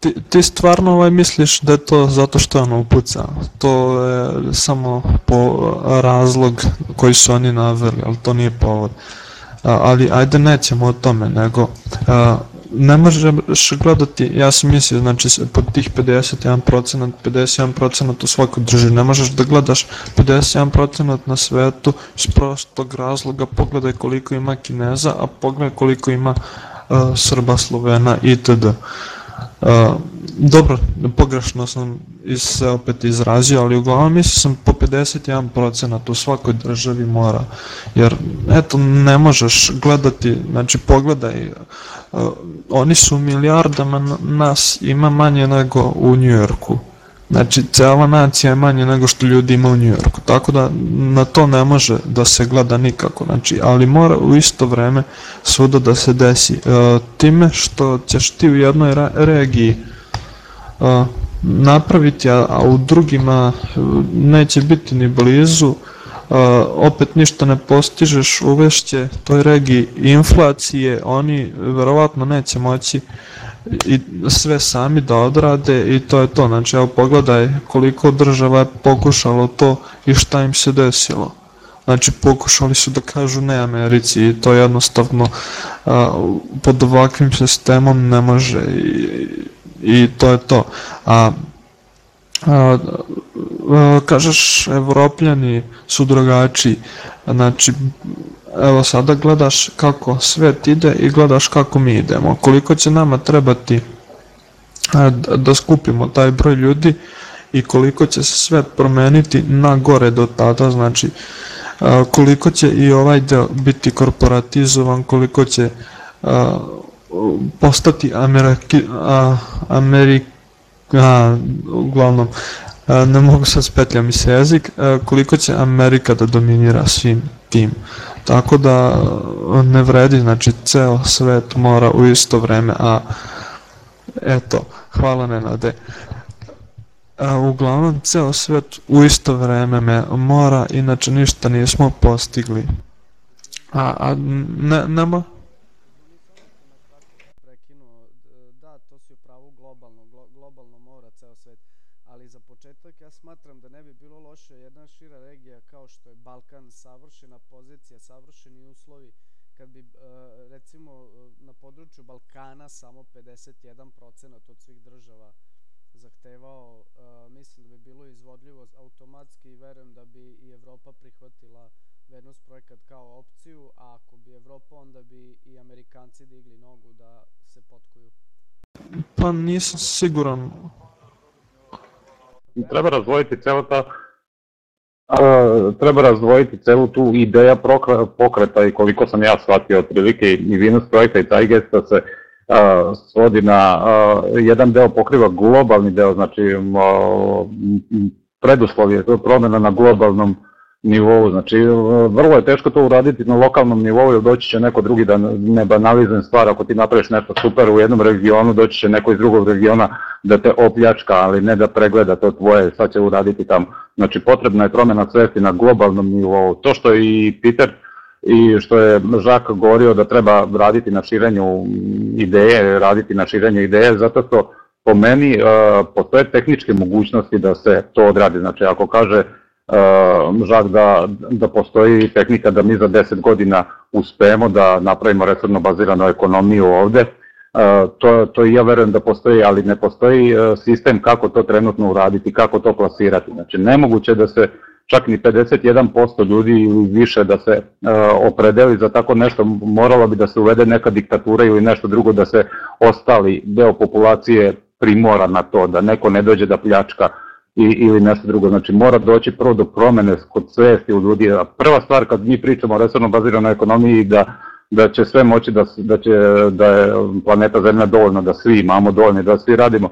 ti, ti stvarno ovaj misliš da je to zato što on upuca? To je samo po razlog koji su oni naveli, ali to nije povod. ali ajde nećemo o tome, nego ne možeš gledati, ja sam mislio, znači pod tih 51%, 51% u svakoj državi, ne možeš da gledaš 51% na svetu iz prostog razloga, pogledaj koliko ima Kineza, a pogledaj koliko ima uh, Srba, Slovena itd. Uh, dobro, pogrešno sam se opet izrazio, ali uglavnom mislim sam po 51% u svakoj državi mora, jer eto ne možeš gledati, znači pogledaj, oni su milijardama, nas ima manje nego u Njujorku, Znači, cela nacija je manje nego što ljudi ima u Njujorku, tako da na to ne može da se gleda nikako, znači, ali mora u isto vreme svuda da se desi. E, time što ćeš ti u jednoj regiji e, napraviti, a, a u drugima e, neće biti ni blizu, Uh, opet ništa ne postižeš, uvešće toj regiji inflacije, oni verovatno neće moći i sve sami da odrade i to je to, znači evo pogledaj koliko država je pokušalo to i šta im se desilo. Znači pokušali su da kažu ne Americi i to jednostavno a, pod ovakvim sistemom ne može i, i to je to. A, a, kažeš evropljani su drugačiji, znači evo sada gledaš kako svet ide i gledaš kako mi idemo. Koliko će nama trebati da skupimo taj broj ljudi i koliko će se svet promeniti na gore do tada, znači koliko će i ovaj deo biti korporatizovan, koliko će postati Ameriki, Amerika, uglavnom, ne mogu sad spetljam mi se jezik, koliko će Amerika da dominira svim tim. Tako da ne vredi, znači ceo svet mora u isto vreme, a eto, hvala Nenade. A, uglavnom, ceo svet u isto vreme me mora, inače ništa nismo postigli. A, a ne, nema? Samo 51% od svih država zahtevao, uh, mislim da bi bilo izvodljivo automatski i verujem da bi i Evropa prihvatila Venus projekat kao opciju, a ako bi Evropa onda bi i Amerikanci digli nogu da se potkuju. Pa nisam siguran. Treba razvojiti celo ta treba razdvojiti celu tu ideja pokreta i koliko sam ja shvatio otprilike i Venus projekta i Tajgesta se uh, svodi na uh, jedan deo pokriva globalni deo, znači uh, preduslov je promena na globalnom nivou, znači vrlo je teško to uraditi na lokalnom nivou jer doći će neko drugi da ne banalizujem stvar, ako ti napraviš nešto super u jednom regionu, doći će neko iz drugog regiona da te opljačka, ali ne da pregleda to tvoje, sad će uraditi tamo. Znači potrebna je promjena svesti na globalnom nivou. To što i Peter i što je Žak govorio da treba raditi na širenju ideje, raditi na širenju ideje, zato što po meni uh, postoje tehničke mogućnosti da se to odradi. Znači ako kaže uh, Žak da, da postoji tehnika da mi za 10 godina uspemo da napravimo resurno baziranu ekonomiju ovde, uh, to, to i ja verujem da postoji, ali ne postoji sistem kako to trenutno uraditi, kako to plasirati. Znači nemoguće da se čak ni 51% ljudi više da se uh, opredeli za tako nešto, moralo bi da se uvede neka diktatura ili nešto drugo da se ostali deo populacije primora na to, da neko ne dođe da pljačka i, ili nešto drugo. Znači mora doći prvo do promene kod svesti u ljudi. Prva stvar kad mi pričamo o resorno baziranoj ekonomiji da da će sve moći da, da, će, da je planeta Zemlja dovoljna, da svi imamo dovoljno, da svi radimo.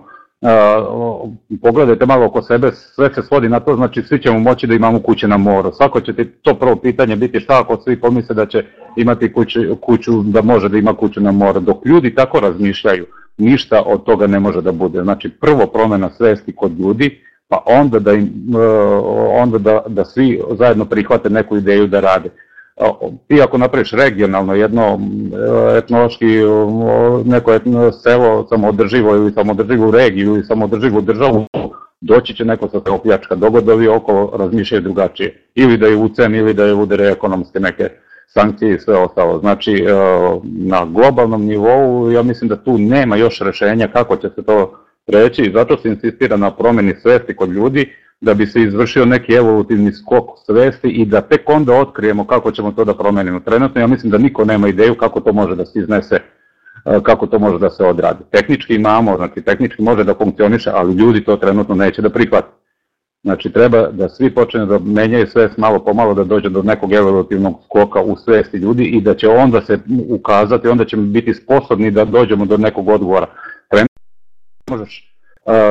Pogledajte malo oko sebe, sve se svodi na to, znači svi ćemo moći da imamo kuće na moru. Svako će ti to prvo pitanje biti šta ako svi pomisle da će imati kuću, kuću, da može da ima kuću na moru. Dok ljudi tako razmišljaju, ništa od toga ne može da bude. Znači prvo promena svesti kod ljudi, pa onda da, im, onda da, da svi zajedno prihvate neku ideju da rade ti ako napraviš regionalno jedno etnološki neko etno selo samodrživo ili samodrživu regiju ili samodrživu državu, doći će neko sa opljačka, dogodovi oko razmišljaju drugačije. Ili da je ucen ili da je udere ekonomske neke sankcije i sve ostalo. Znači, na globalnom nivou ja mislim da tu nema još rešenja kako će se to reći i zato se insistira na promeni svesti kod ljudi, da bi se izvršio neki evolutivni skok svesti i da tek onda otkrijemo kako ćemo to da promenimo. Trenutno ja mislim da niko nema ideju kako to može da se iznese, kako to može da se odradi. Tehnički imamo, znači tehnički može da funkcioniše, ali ljudi to trenutno neće da prihvate. Znači treba da svi počne da menjaju svest malo pomalo da dođe do nekog evolutivnog skoka u svesti ljudi i da će onda se ukazati, onda ćemo biti sposobni da dođemo do nekog odgovora. Trenutno možeš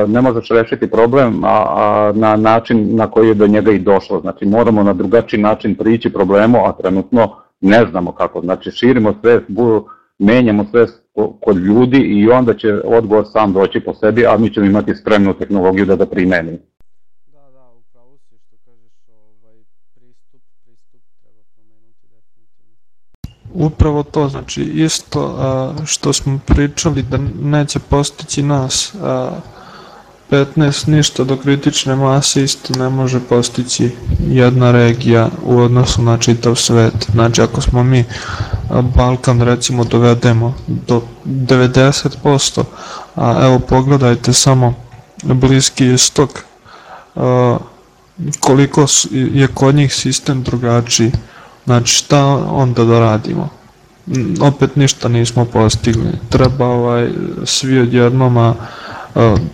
ne možeš rešiti problem a, a na način na koji je do njega i došlo. Znači moramo na drugačiji način prići problemu, a trenutno ne znamo kako. Znači širimo sve, menjamo sve kod ljudi i onda će odgovor sam doći po sebi, a mi ćemo imati spremnu tehnologiju da ga primenimo. Da, da, upravo si što kažeš, ovaj, pristup, pristup treba promenuti definitivno. Upravo to, znači isto a, što smo pričali da neće postići nas a, 15 ništa do kritične mase isto ne može postići jedna regija u odnosu na čitav svet. Znači ako smo mi Balkan recimo dovedemo do 90%, a evo pogledajte samo Bliski istok, koliko je kod njih sistem drugačiji, znači šta onda da radimo? Opet ništa nismo postigli, treba ovaj, svi odjednom, a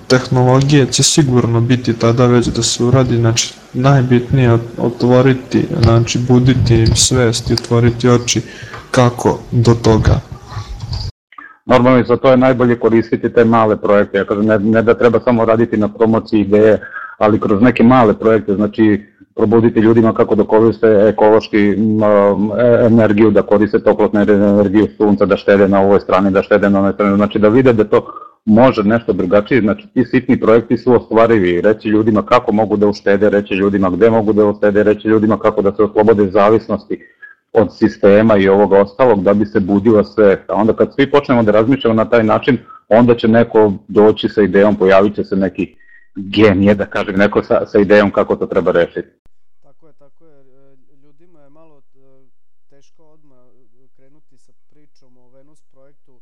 tehnologije će sigurno biti tada već da se uradi, znači najbitnije otvoriti, znači buditi svest i otvoriti oči kako do toga. Normalno i za to je najbolje koristiti te male projekte, ja kažem ne, ne da treba samo raditi na promociji ideje, ali kroz neke male projekte, znači probuditi ljudima kako da koriste ekološki e, energiju, da koriste toplotnu energiju sunca, da štede na ovoj strani, da štede na onoj strani, znači da vide da to može nešto drugačije, znači ti sitni projekti su ostvarivi, reći ljudima kako mogu da uštede, reći ljudima gde mogu da uštede, reći ljudima kako da se oslobode zavisnosti od sistema i ovoga ostalog da bi se budila sve. A onda kad svi počnemo da razmišljamo na taj način, onda će neko doći sa idejom, pojavit će se neki genije, da kažem, neko sa, sa idejom kako to treba rešiti. Tako je, tako je. Ljudima je malo e, teško odmah krenuti sa pričom o Venus projektu.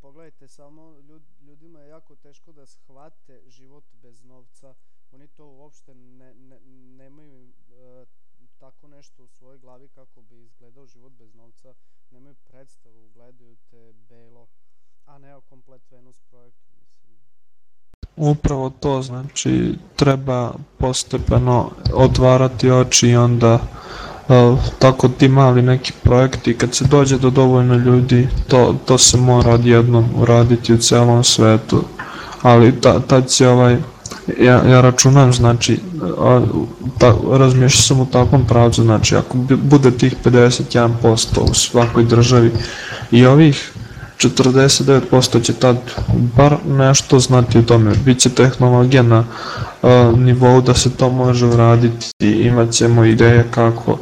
Pogledajte samo, ljudima je jako teško da shvate život bez novca. Oni to uopšte ne, ne, nemaju tako nešto u svojoj glavi kako bi izgledao život bez novca. Nemaju predstavu, gledaju te belo, a ne o komplet Venus projektu. Upravo to, znači treba postepeno otvarati oči i onda uh, tako ti mali neki projekti kad se dođe do dovoljno ljudi to, to se mora odjednom uraditi u celom svetu. Ali ta, tad će ovaj ja, ja računam znači ta, razmišljam sam u takvom pravcu znači ako bude tih 51% u svakoj državi i ovih 49% će tad bar nešto znati o tome. Biće tehnologija na uh, nivou da se to može uraditi, imat ćemo ideje kako,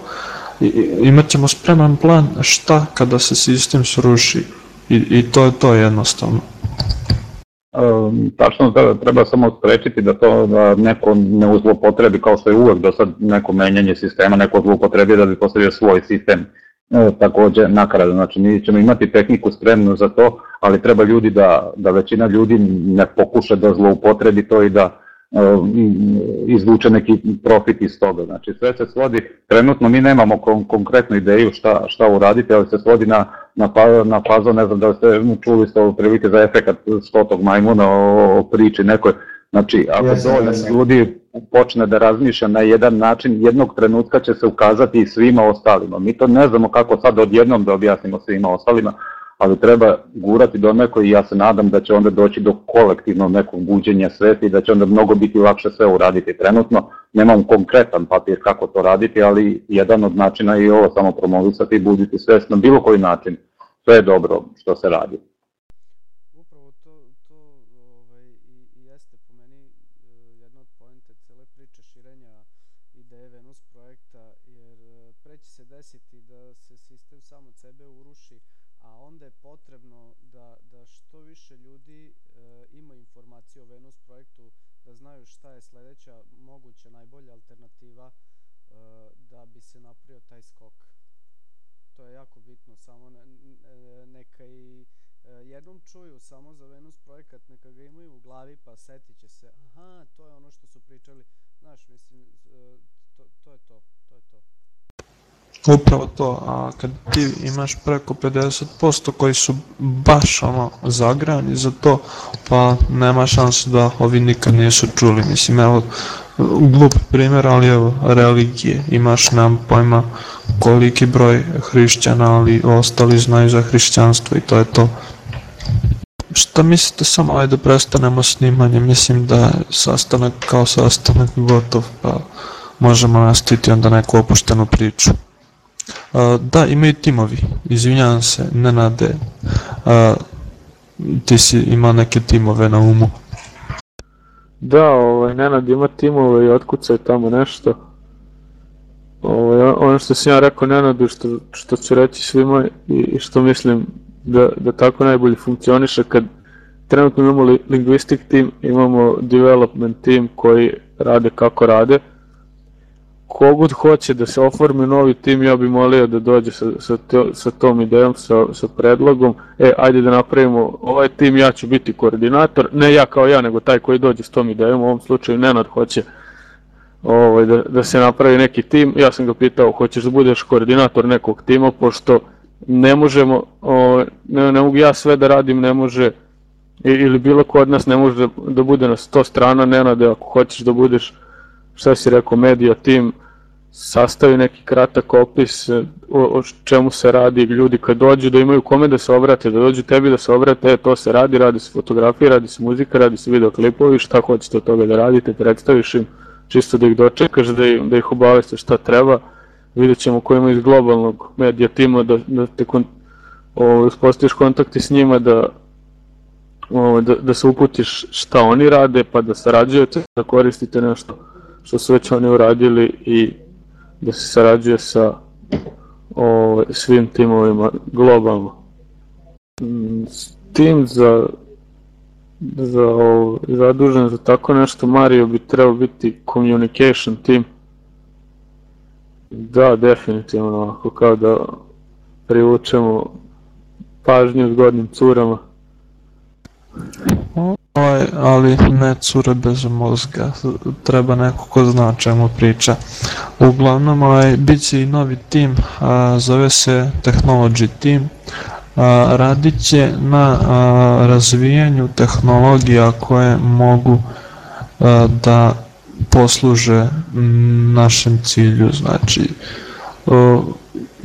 I, imat ćemo spreman plan šta kada se sistem sruši i, i to je to jednostavno. Um, tačno da treba samo sprečiti da to da neko ne uzlopotrebi kao što je uvek do sad neko menjanje sistema, neko zlopotrebi da bi postavio svoj sistem e, takođe nakrada. Znači mi ćemo imati tehniku spremnu za to, ali treba ljudi da, da većina ljudi ne pokuša da zloupotrebi to i da izvuče neki profit iz toga. Znači sve se svodi, trenutno mi nemamo kon, konkretnu ideju šta, šta uraditi, ali se svodi na, na, pa, na fazo, ne znam da ste čuli ste prilike za efekat stotog majmuna o, o priči nekoj, Znači, ako dovoljno ljudi počne da razmišlja na jedan način, jednog trenutka će se ukazati i svima ostalima. Mi to ne znamo kako sad odjednom da objasnimo svima ostalima, ali treba gurati do neko i ja se nadam da će onda doći do kolektivnog nekog buđenja sveti i da će onda mnogo biti lakše sve uraditi. Trenutno nemam konkretan papir kako to raditi, ali jedan od načina je i ovo samo promovisati i buditi svest na bilo koji način. Sve je dobro što se radi. Čuju samo za Venus projekat, neka ga imaju u glavi pa setit će se, aha, to je ono što su pričali, znaš, mislim, e, to, to je to, to je to. Upravo to, a kad ti imaš preko 50% koji su baš ono zagrani za to, pa nema šanse da ovi nikad nisu čuli. Mislim, evo, glup primjer, ali evo, religije. Imaš nam pojma koliki broj hrišćana, ali ostali znaju za hrišćanstvo i to je to. Šta mislite samo ajde prestanemo snimanje, mislim da je sastanak kao sastanak gotov, pa možemo nastaviti onda neku opuštenu priču. Uh, da, imaju timovi, izvinjavam se, Nenade, uh, ti si imao neke timove na umu. Da, ovaj, Nenad ima timove i otkucaj tamo nešto. Ovaj, ono što sam ja rekao Nenadu, što, što ću reći svima i, i što mislim da, da tako najbolje funkcioniše kad trenutno imamo li, linguistic team, imamo development team koji rade kako rade. Kogod hoće da se oformi novi tim, ja bih molio da dođe sa, sa, to, sa tom idejom, sa, sa predlogom, e, ajde da napravimo ovaj tim, ja ću biti koordinator, ne ja kao ja, nego taj koji dođe s tom idejom, u ovom slučaju Nenad hoće ovaj, da, da se napravi neki tim, ja sam ga pitao, hoćeš da budeš koordinator nekog tima, pošto ne možemo, o, ne, ne mogu ja sve da radim, ne može ili bilo ko od nas ne može da, da bude na 100 strana, Nenade, ako hoćeš da budeš, šta si rekao, media tim, sastavi neki kratak opis e, o, o čemu se radi, ljudi kad dođu da imaju kome da se obrate, da dođu tebi da se obrate, e, to se radi, radi se fotografija, radi se muzika, radi se videoklipovi, šta hoćete od toga da radite, predstaviš im, čisto da ih dočekaš, da, im, da ih obaveste šta treba, vidjet ćemo ko ima iz globalnog medija tima da, da te kon, o, uspostaviš kontakti s njima, da, o, da, da se uputiš šta oni rade, pa da sarađujete, da koristite nešto što su već oni uradili i da se sarađuje sa o, svim timovima globalno. Mm, tim za, za o, zadužen za tako nešto Mario bi trebao biti communication team Da, definitivno, ako kao da privučemo pažnju zgodnim curama. Ovaj, ali ne cure bez mozga, treba neko ko zna čemu priča. Uglavnom, ovaj, bit će i novi tim, a, zove se Technology Team, a, radit će na a, razvijanju tehnologija koje mogu a, da posluže našem cilju, znači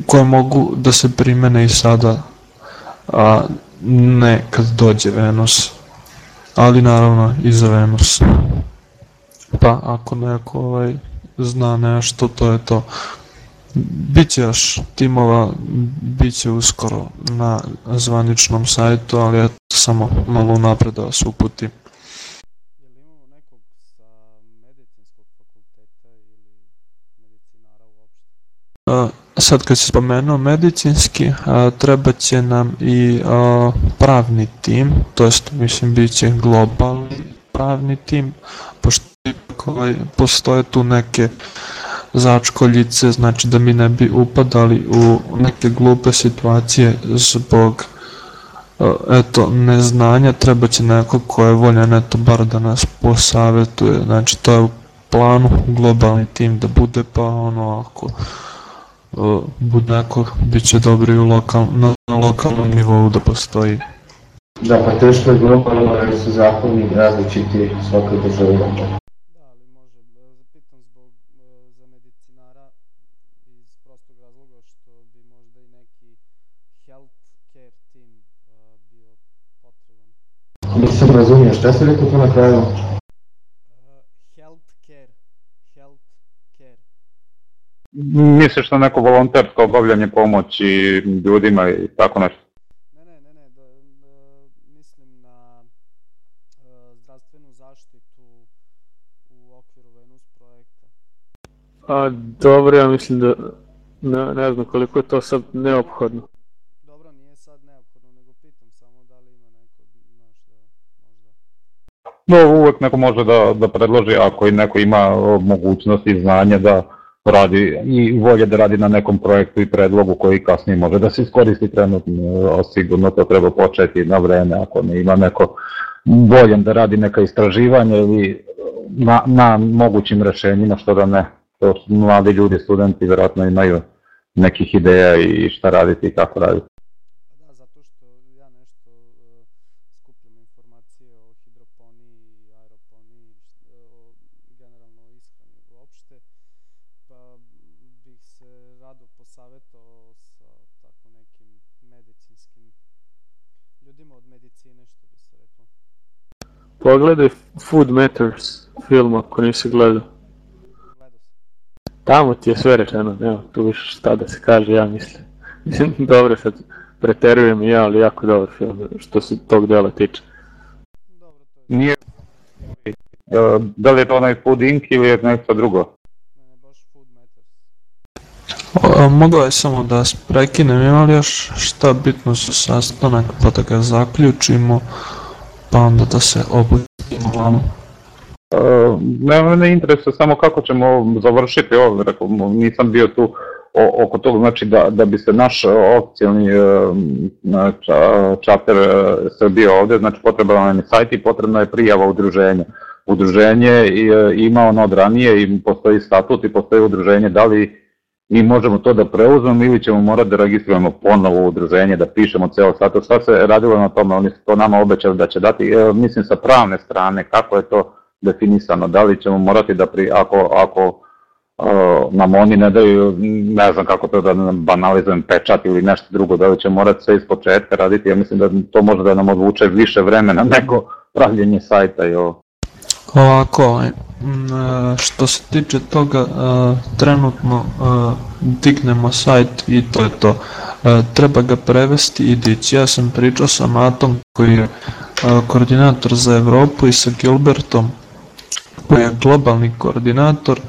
koje mogu da se primene i sada, a ne kad dođe Venus, ali naravno i za Venus. Pa ako neko ovaj, zna nešto, to je to. Biće još timova, biće uskoro na zvaničnom sajtu, ali eto samo malo napred da vas uputim. Sad kad si spomenuo medicinski, treba će nam i pravni tim, to jest mislim bit će globalni pravni tim, pošto ovaj, postoje tu neke začkoljice, znači da mi ne bi upadali u neke glupe situacije zbog eto, neznanja, treba će neko ko je voljan, eto, bar da nas posavetuje, znači to je u planu globalni tim da bude, pa ono, ako neko, bit će dobro i u lokal, na, na lokalnom nivou da postoji. Da, pa teško je globalno jer su zakoni različiti svakoj državi. Da, ali može. E, Pitam zbog e, za medicinara iz prostog razloga što bi možda i neki health care team e, bio potreban. Nisam razumio, šta si rekao tu na kraju? E, Health care. Health care. Misliš na neko volontersko obavljanje pomoći ljudima i tako nešto? Ne, ne, ne, ne, da, da, mislim na e, zdravstvenu zaštitu u okviru Venus projekta. A dobro, ja mislim da ne, ne znam koliko je to sad neophodno. Dobro, nije sad neophodno, nego pitam samo da li ima neko, znaš, da možda... No, uvek neko može da, da predloži ako i neko ima o, mogućnost i znanje da radi i volje da radi na nekom projektu i predlogu koji kasnije može da se iskoristi trenutno, a sigurno to treba početi na vreme ako ne ima neko voljen da radi neka istraživanja ili na, na mogućim rešenjima što da ne. To mladi ljudi, studenti vjerojatno imaju nekih ideja i šta raditi i kako raditi. Pa da, zato što ja nešto e, skupljam informacije o hidroponiji i aeroponiji, št- e, o, generalno o ishrani uopšte, pa bih se rado posavetovao sa tako nekim medicinskim ljudima od medicine, što bi se reklo. Pogledaj Food Matters film ako nisi gledao. Gledao sam. Tamo ti je sve rečeno, nema tu više šta da se kaže, ja mislim. Mislim, dobro, sad preterujem i ja, ali jako dobar film što se tog dela tiče. Dobro, to je Nije e, da li je to onaj Food Inc. ili je nešto drugo? mogao je samo da prekinem, ima li još šta bitno za sastanak, pa da ga zaključimo, pa onda da se obudimo vamo. Uh, ne, mene interesuje samo kako ćemo završiti ovo, rekao, nisam bio tu o, oko toga, znači da, da bi se naš oficijalni uh, ča, čater uh, Srbije ovde, znači potreban je sajt i potrebna je prijava udruženja. Udruženje ima ono od ranije i postoji statut i postoji udruženje, da li mi možemo to da preuzmemo ili ćemo morati da registrujemo ponovo udruženje, da pišemo ceo statut. Šta se radilo na tome, oni su to nama obećali da će dati, e, mislim sa pravne strane, kako je to definisano, da li ćemo morati da pri, ako, ako uh, nam oni ne daju, ne znam kako to da banalizujem pečat ili nešto drugo, da li ćemo morati sve iz početka raditi, ja mislim da to može da nam odvuče više vremena nego pravljenje sajta i ovo. Ovako, ovaj, m, e, što se tiče toga, e, trenutno e, dignemo sajt i to je to. Treba ga prevesti i dići. Ja sam pričao sa Matom koji je koordinator za Evropu i sa Gilbertom koji je globalni koordinator.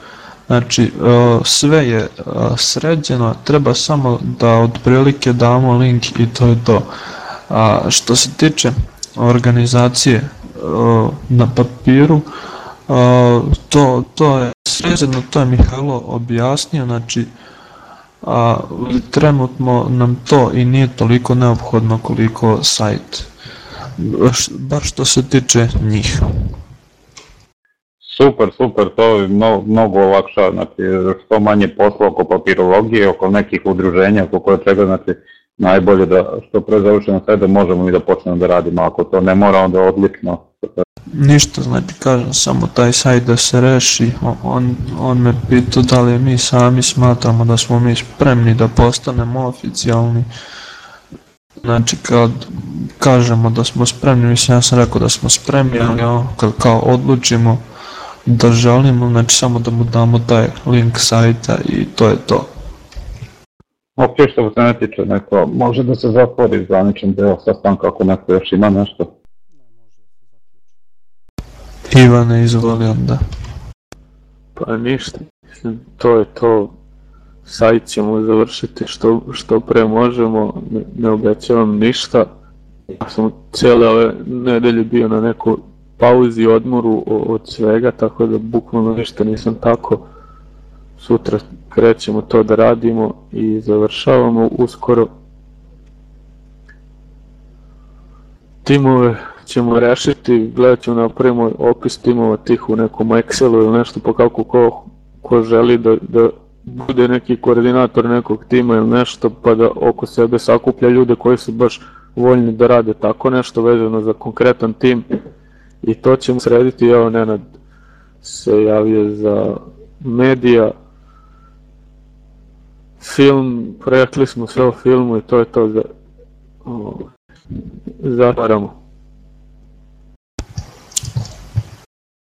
Znači, sve je sređeno, treba samo da otprilike damo link i to je to. A što se tiče organizacije na papiru, a, to, to je sređeno, to je Mihajlo objasnio, znači a, trenutno nam to i nije toliko neophodno koliko sajt, bar što se tiče njih. Super, super, to je mno, mnogo olakša, znači što manje posla oko papirologije, oko nekih udruženja, oko koje čega, znači najbolje da što pre završimo sve da možemo i da počnemo da radimo, ako to ne mora onda odlično. Ništa, znači kažem samo taj sajt da se reši, on, on me pitao da li mi sami smatramo da smo mi spremni da postanemo oficijalni. Znači kad kažemo da smo spremni, mislim ja sam rekao da smo spremni, ali ono, kad kao odlučimo da želimo, znači samo da mu damo taj link sajta i to je to. Ok, što se ne tiče neko, može da se zatvori zvaničan deo sastanka ako neko još ima nešto. Ne, može da se zaključi. Ivane, izvoli onda. Pa ništa, mislim, to je to. Sajt ćemo završiti što, što pre možemo, ne, ne obećavam ništa. Ja sam cijele ove nedelje bio na nekoj pauzi, odmoru od svega, tako da bukvalno ništa nisam tako. Sutra krećemo to da radimo i završavamo uskoro. timove ćemo rešiti, gledat ćemo napravimo opis timova tih u nekom Excelu ili nešto pa kako ko, ko želi da, da bude neki koordinator nekog tima ili nešto pa da oko sebe sakuplja ljude koji su baš voljni da rade tako nešto vezano za konkretan tim i to ćemo srediti, evo Nenad se javio za medija, film, rekli smo sve o filmu i to je to za, o, zatvaramo.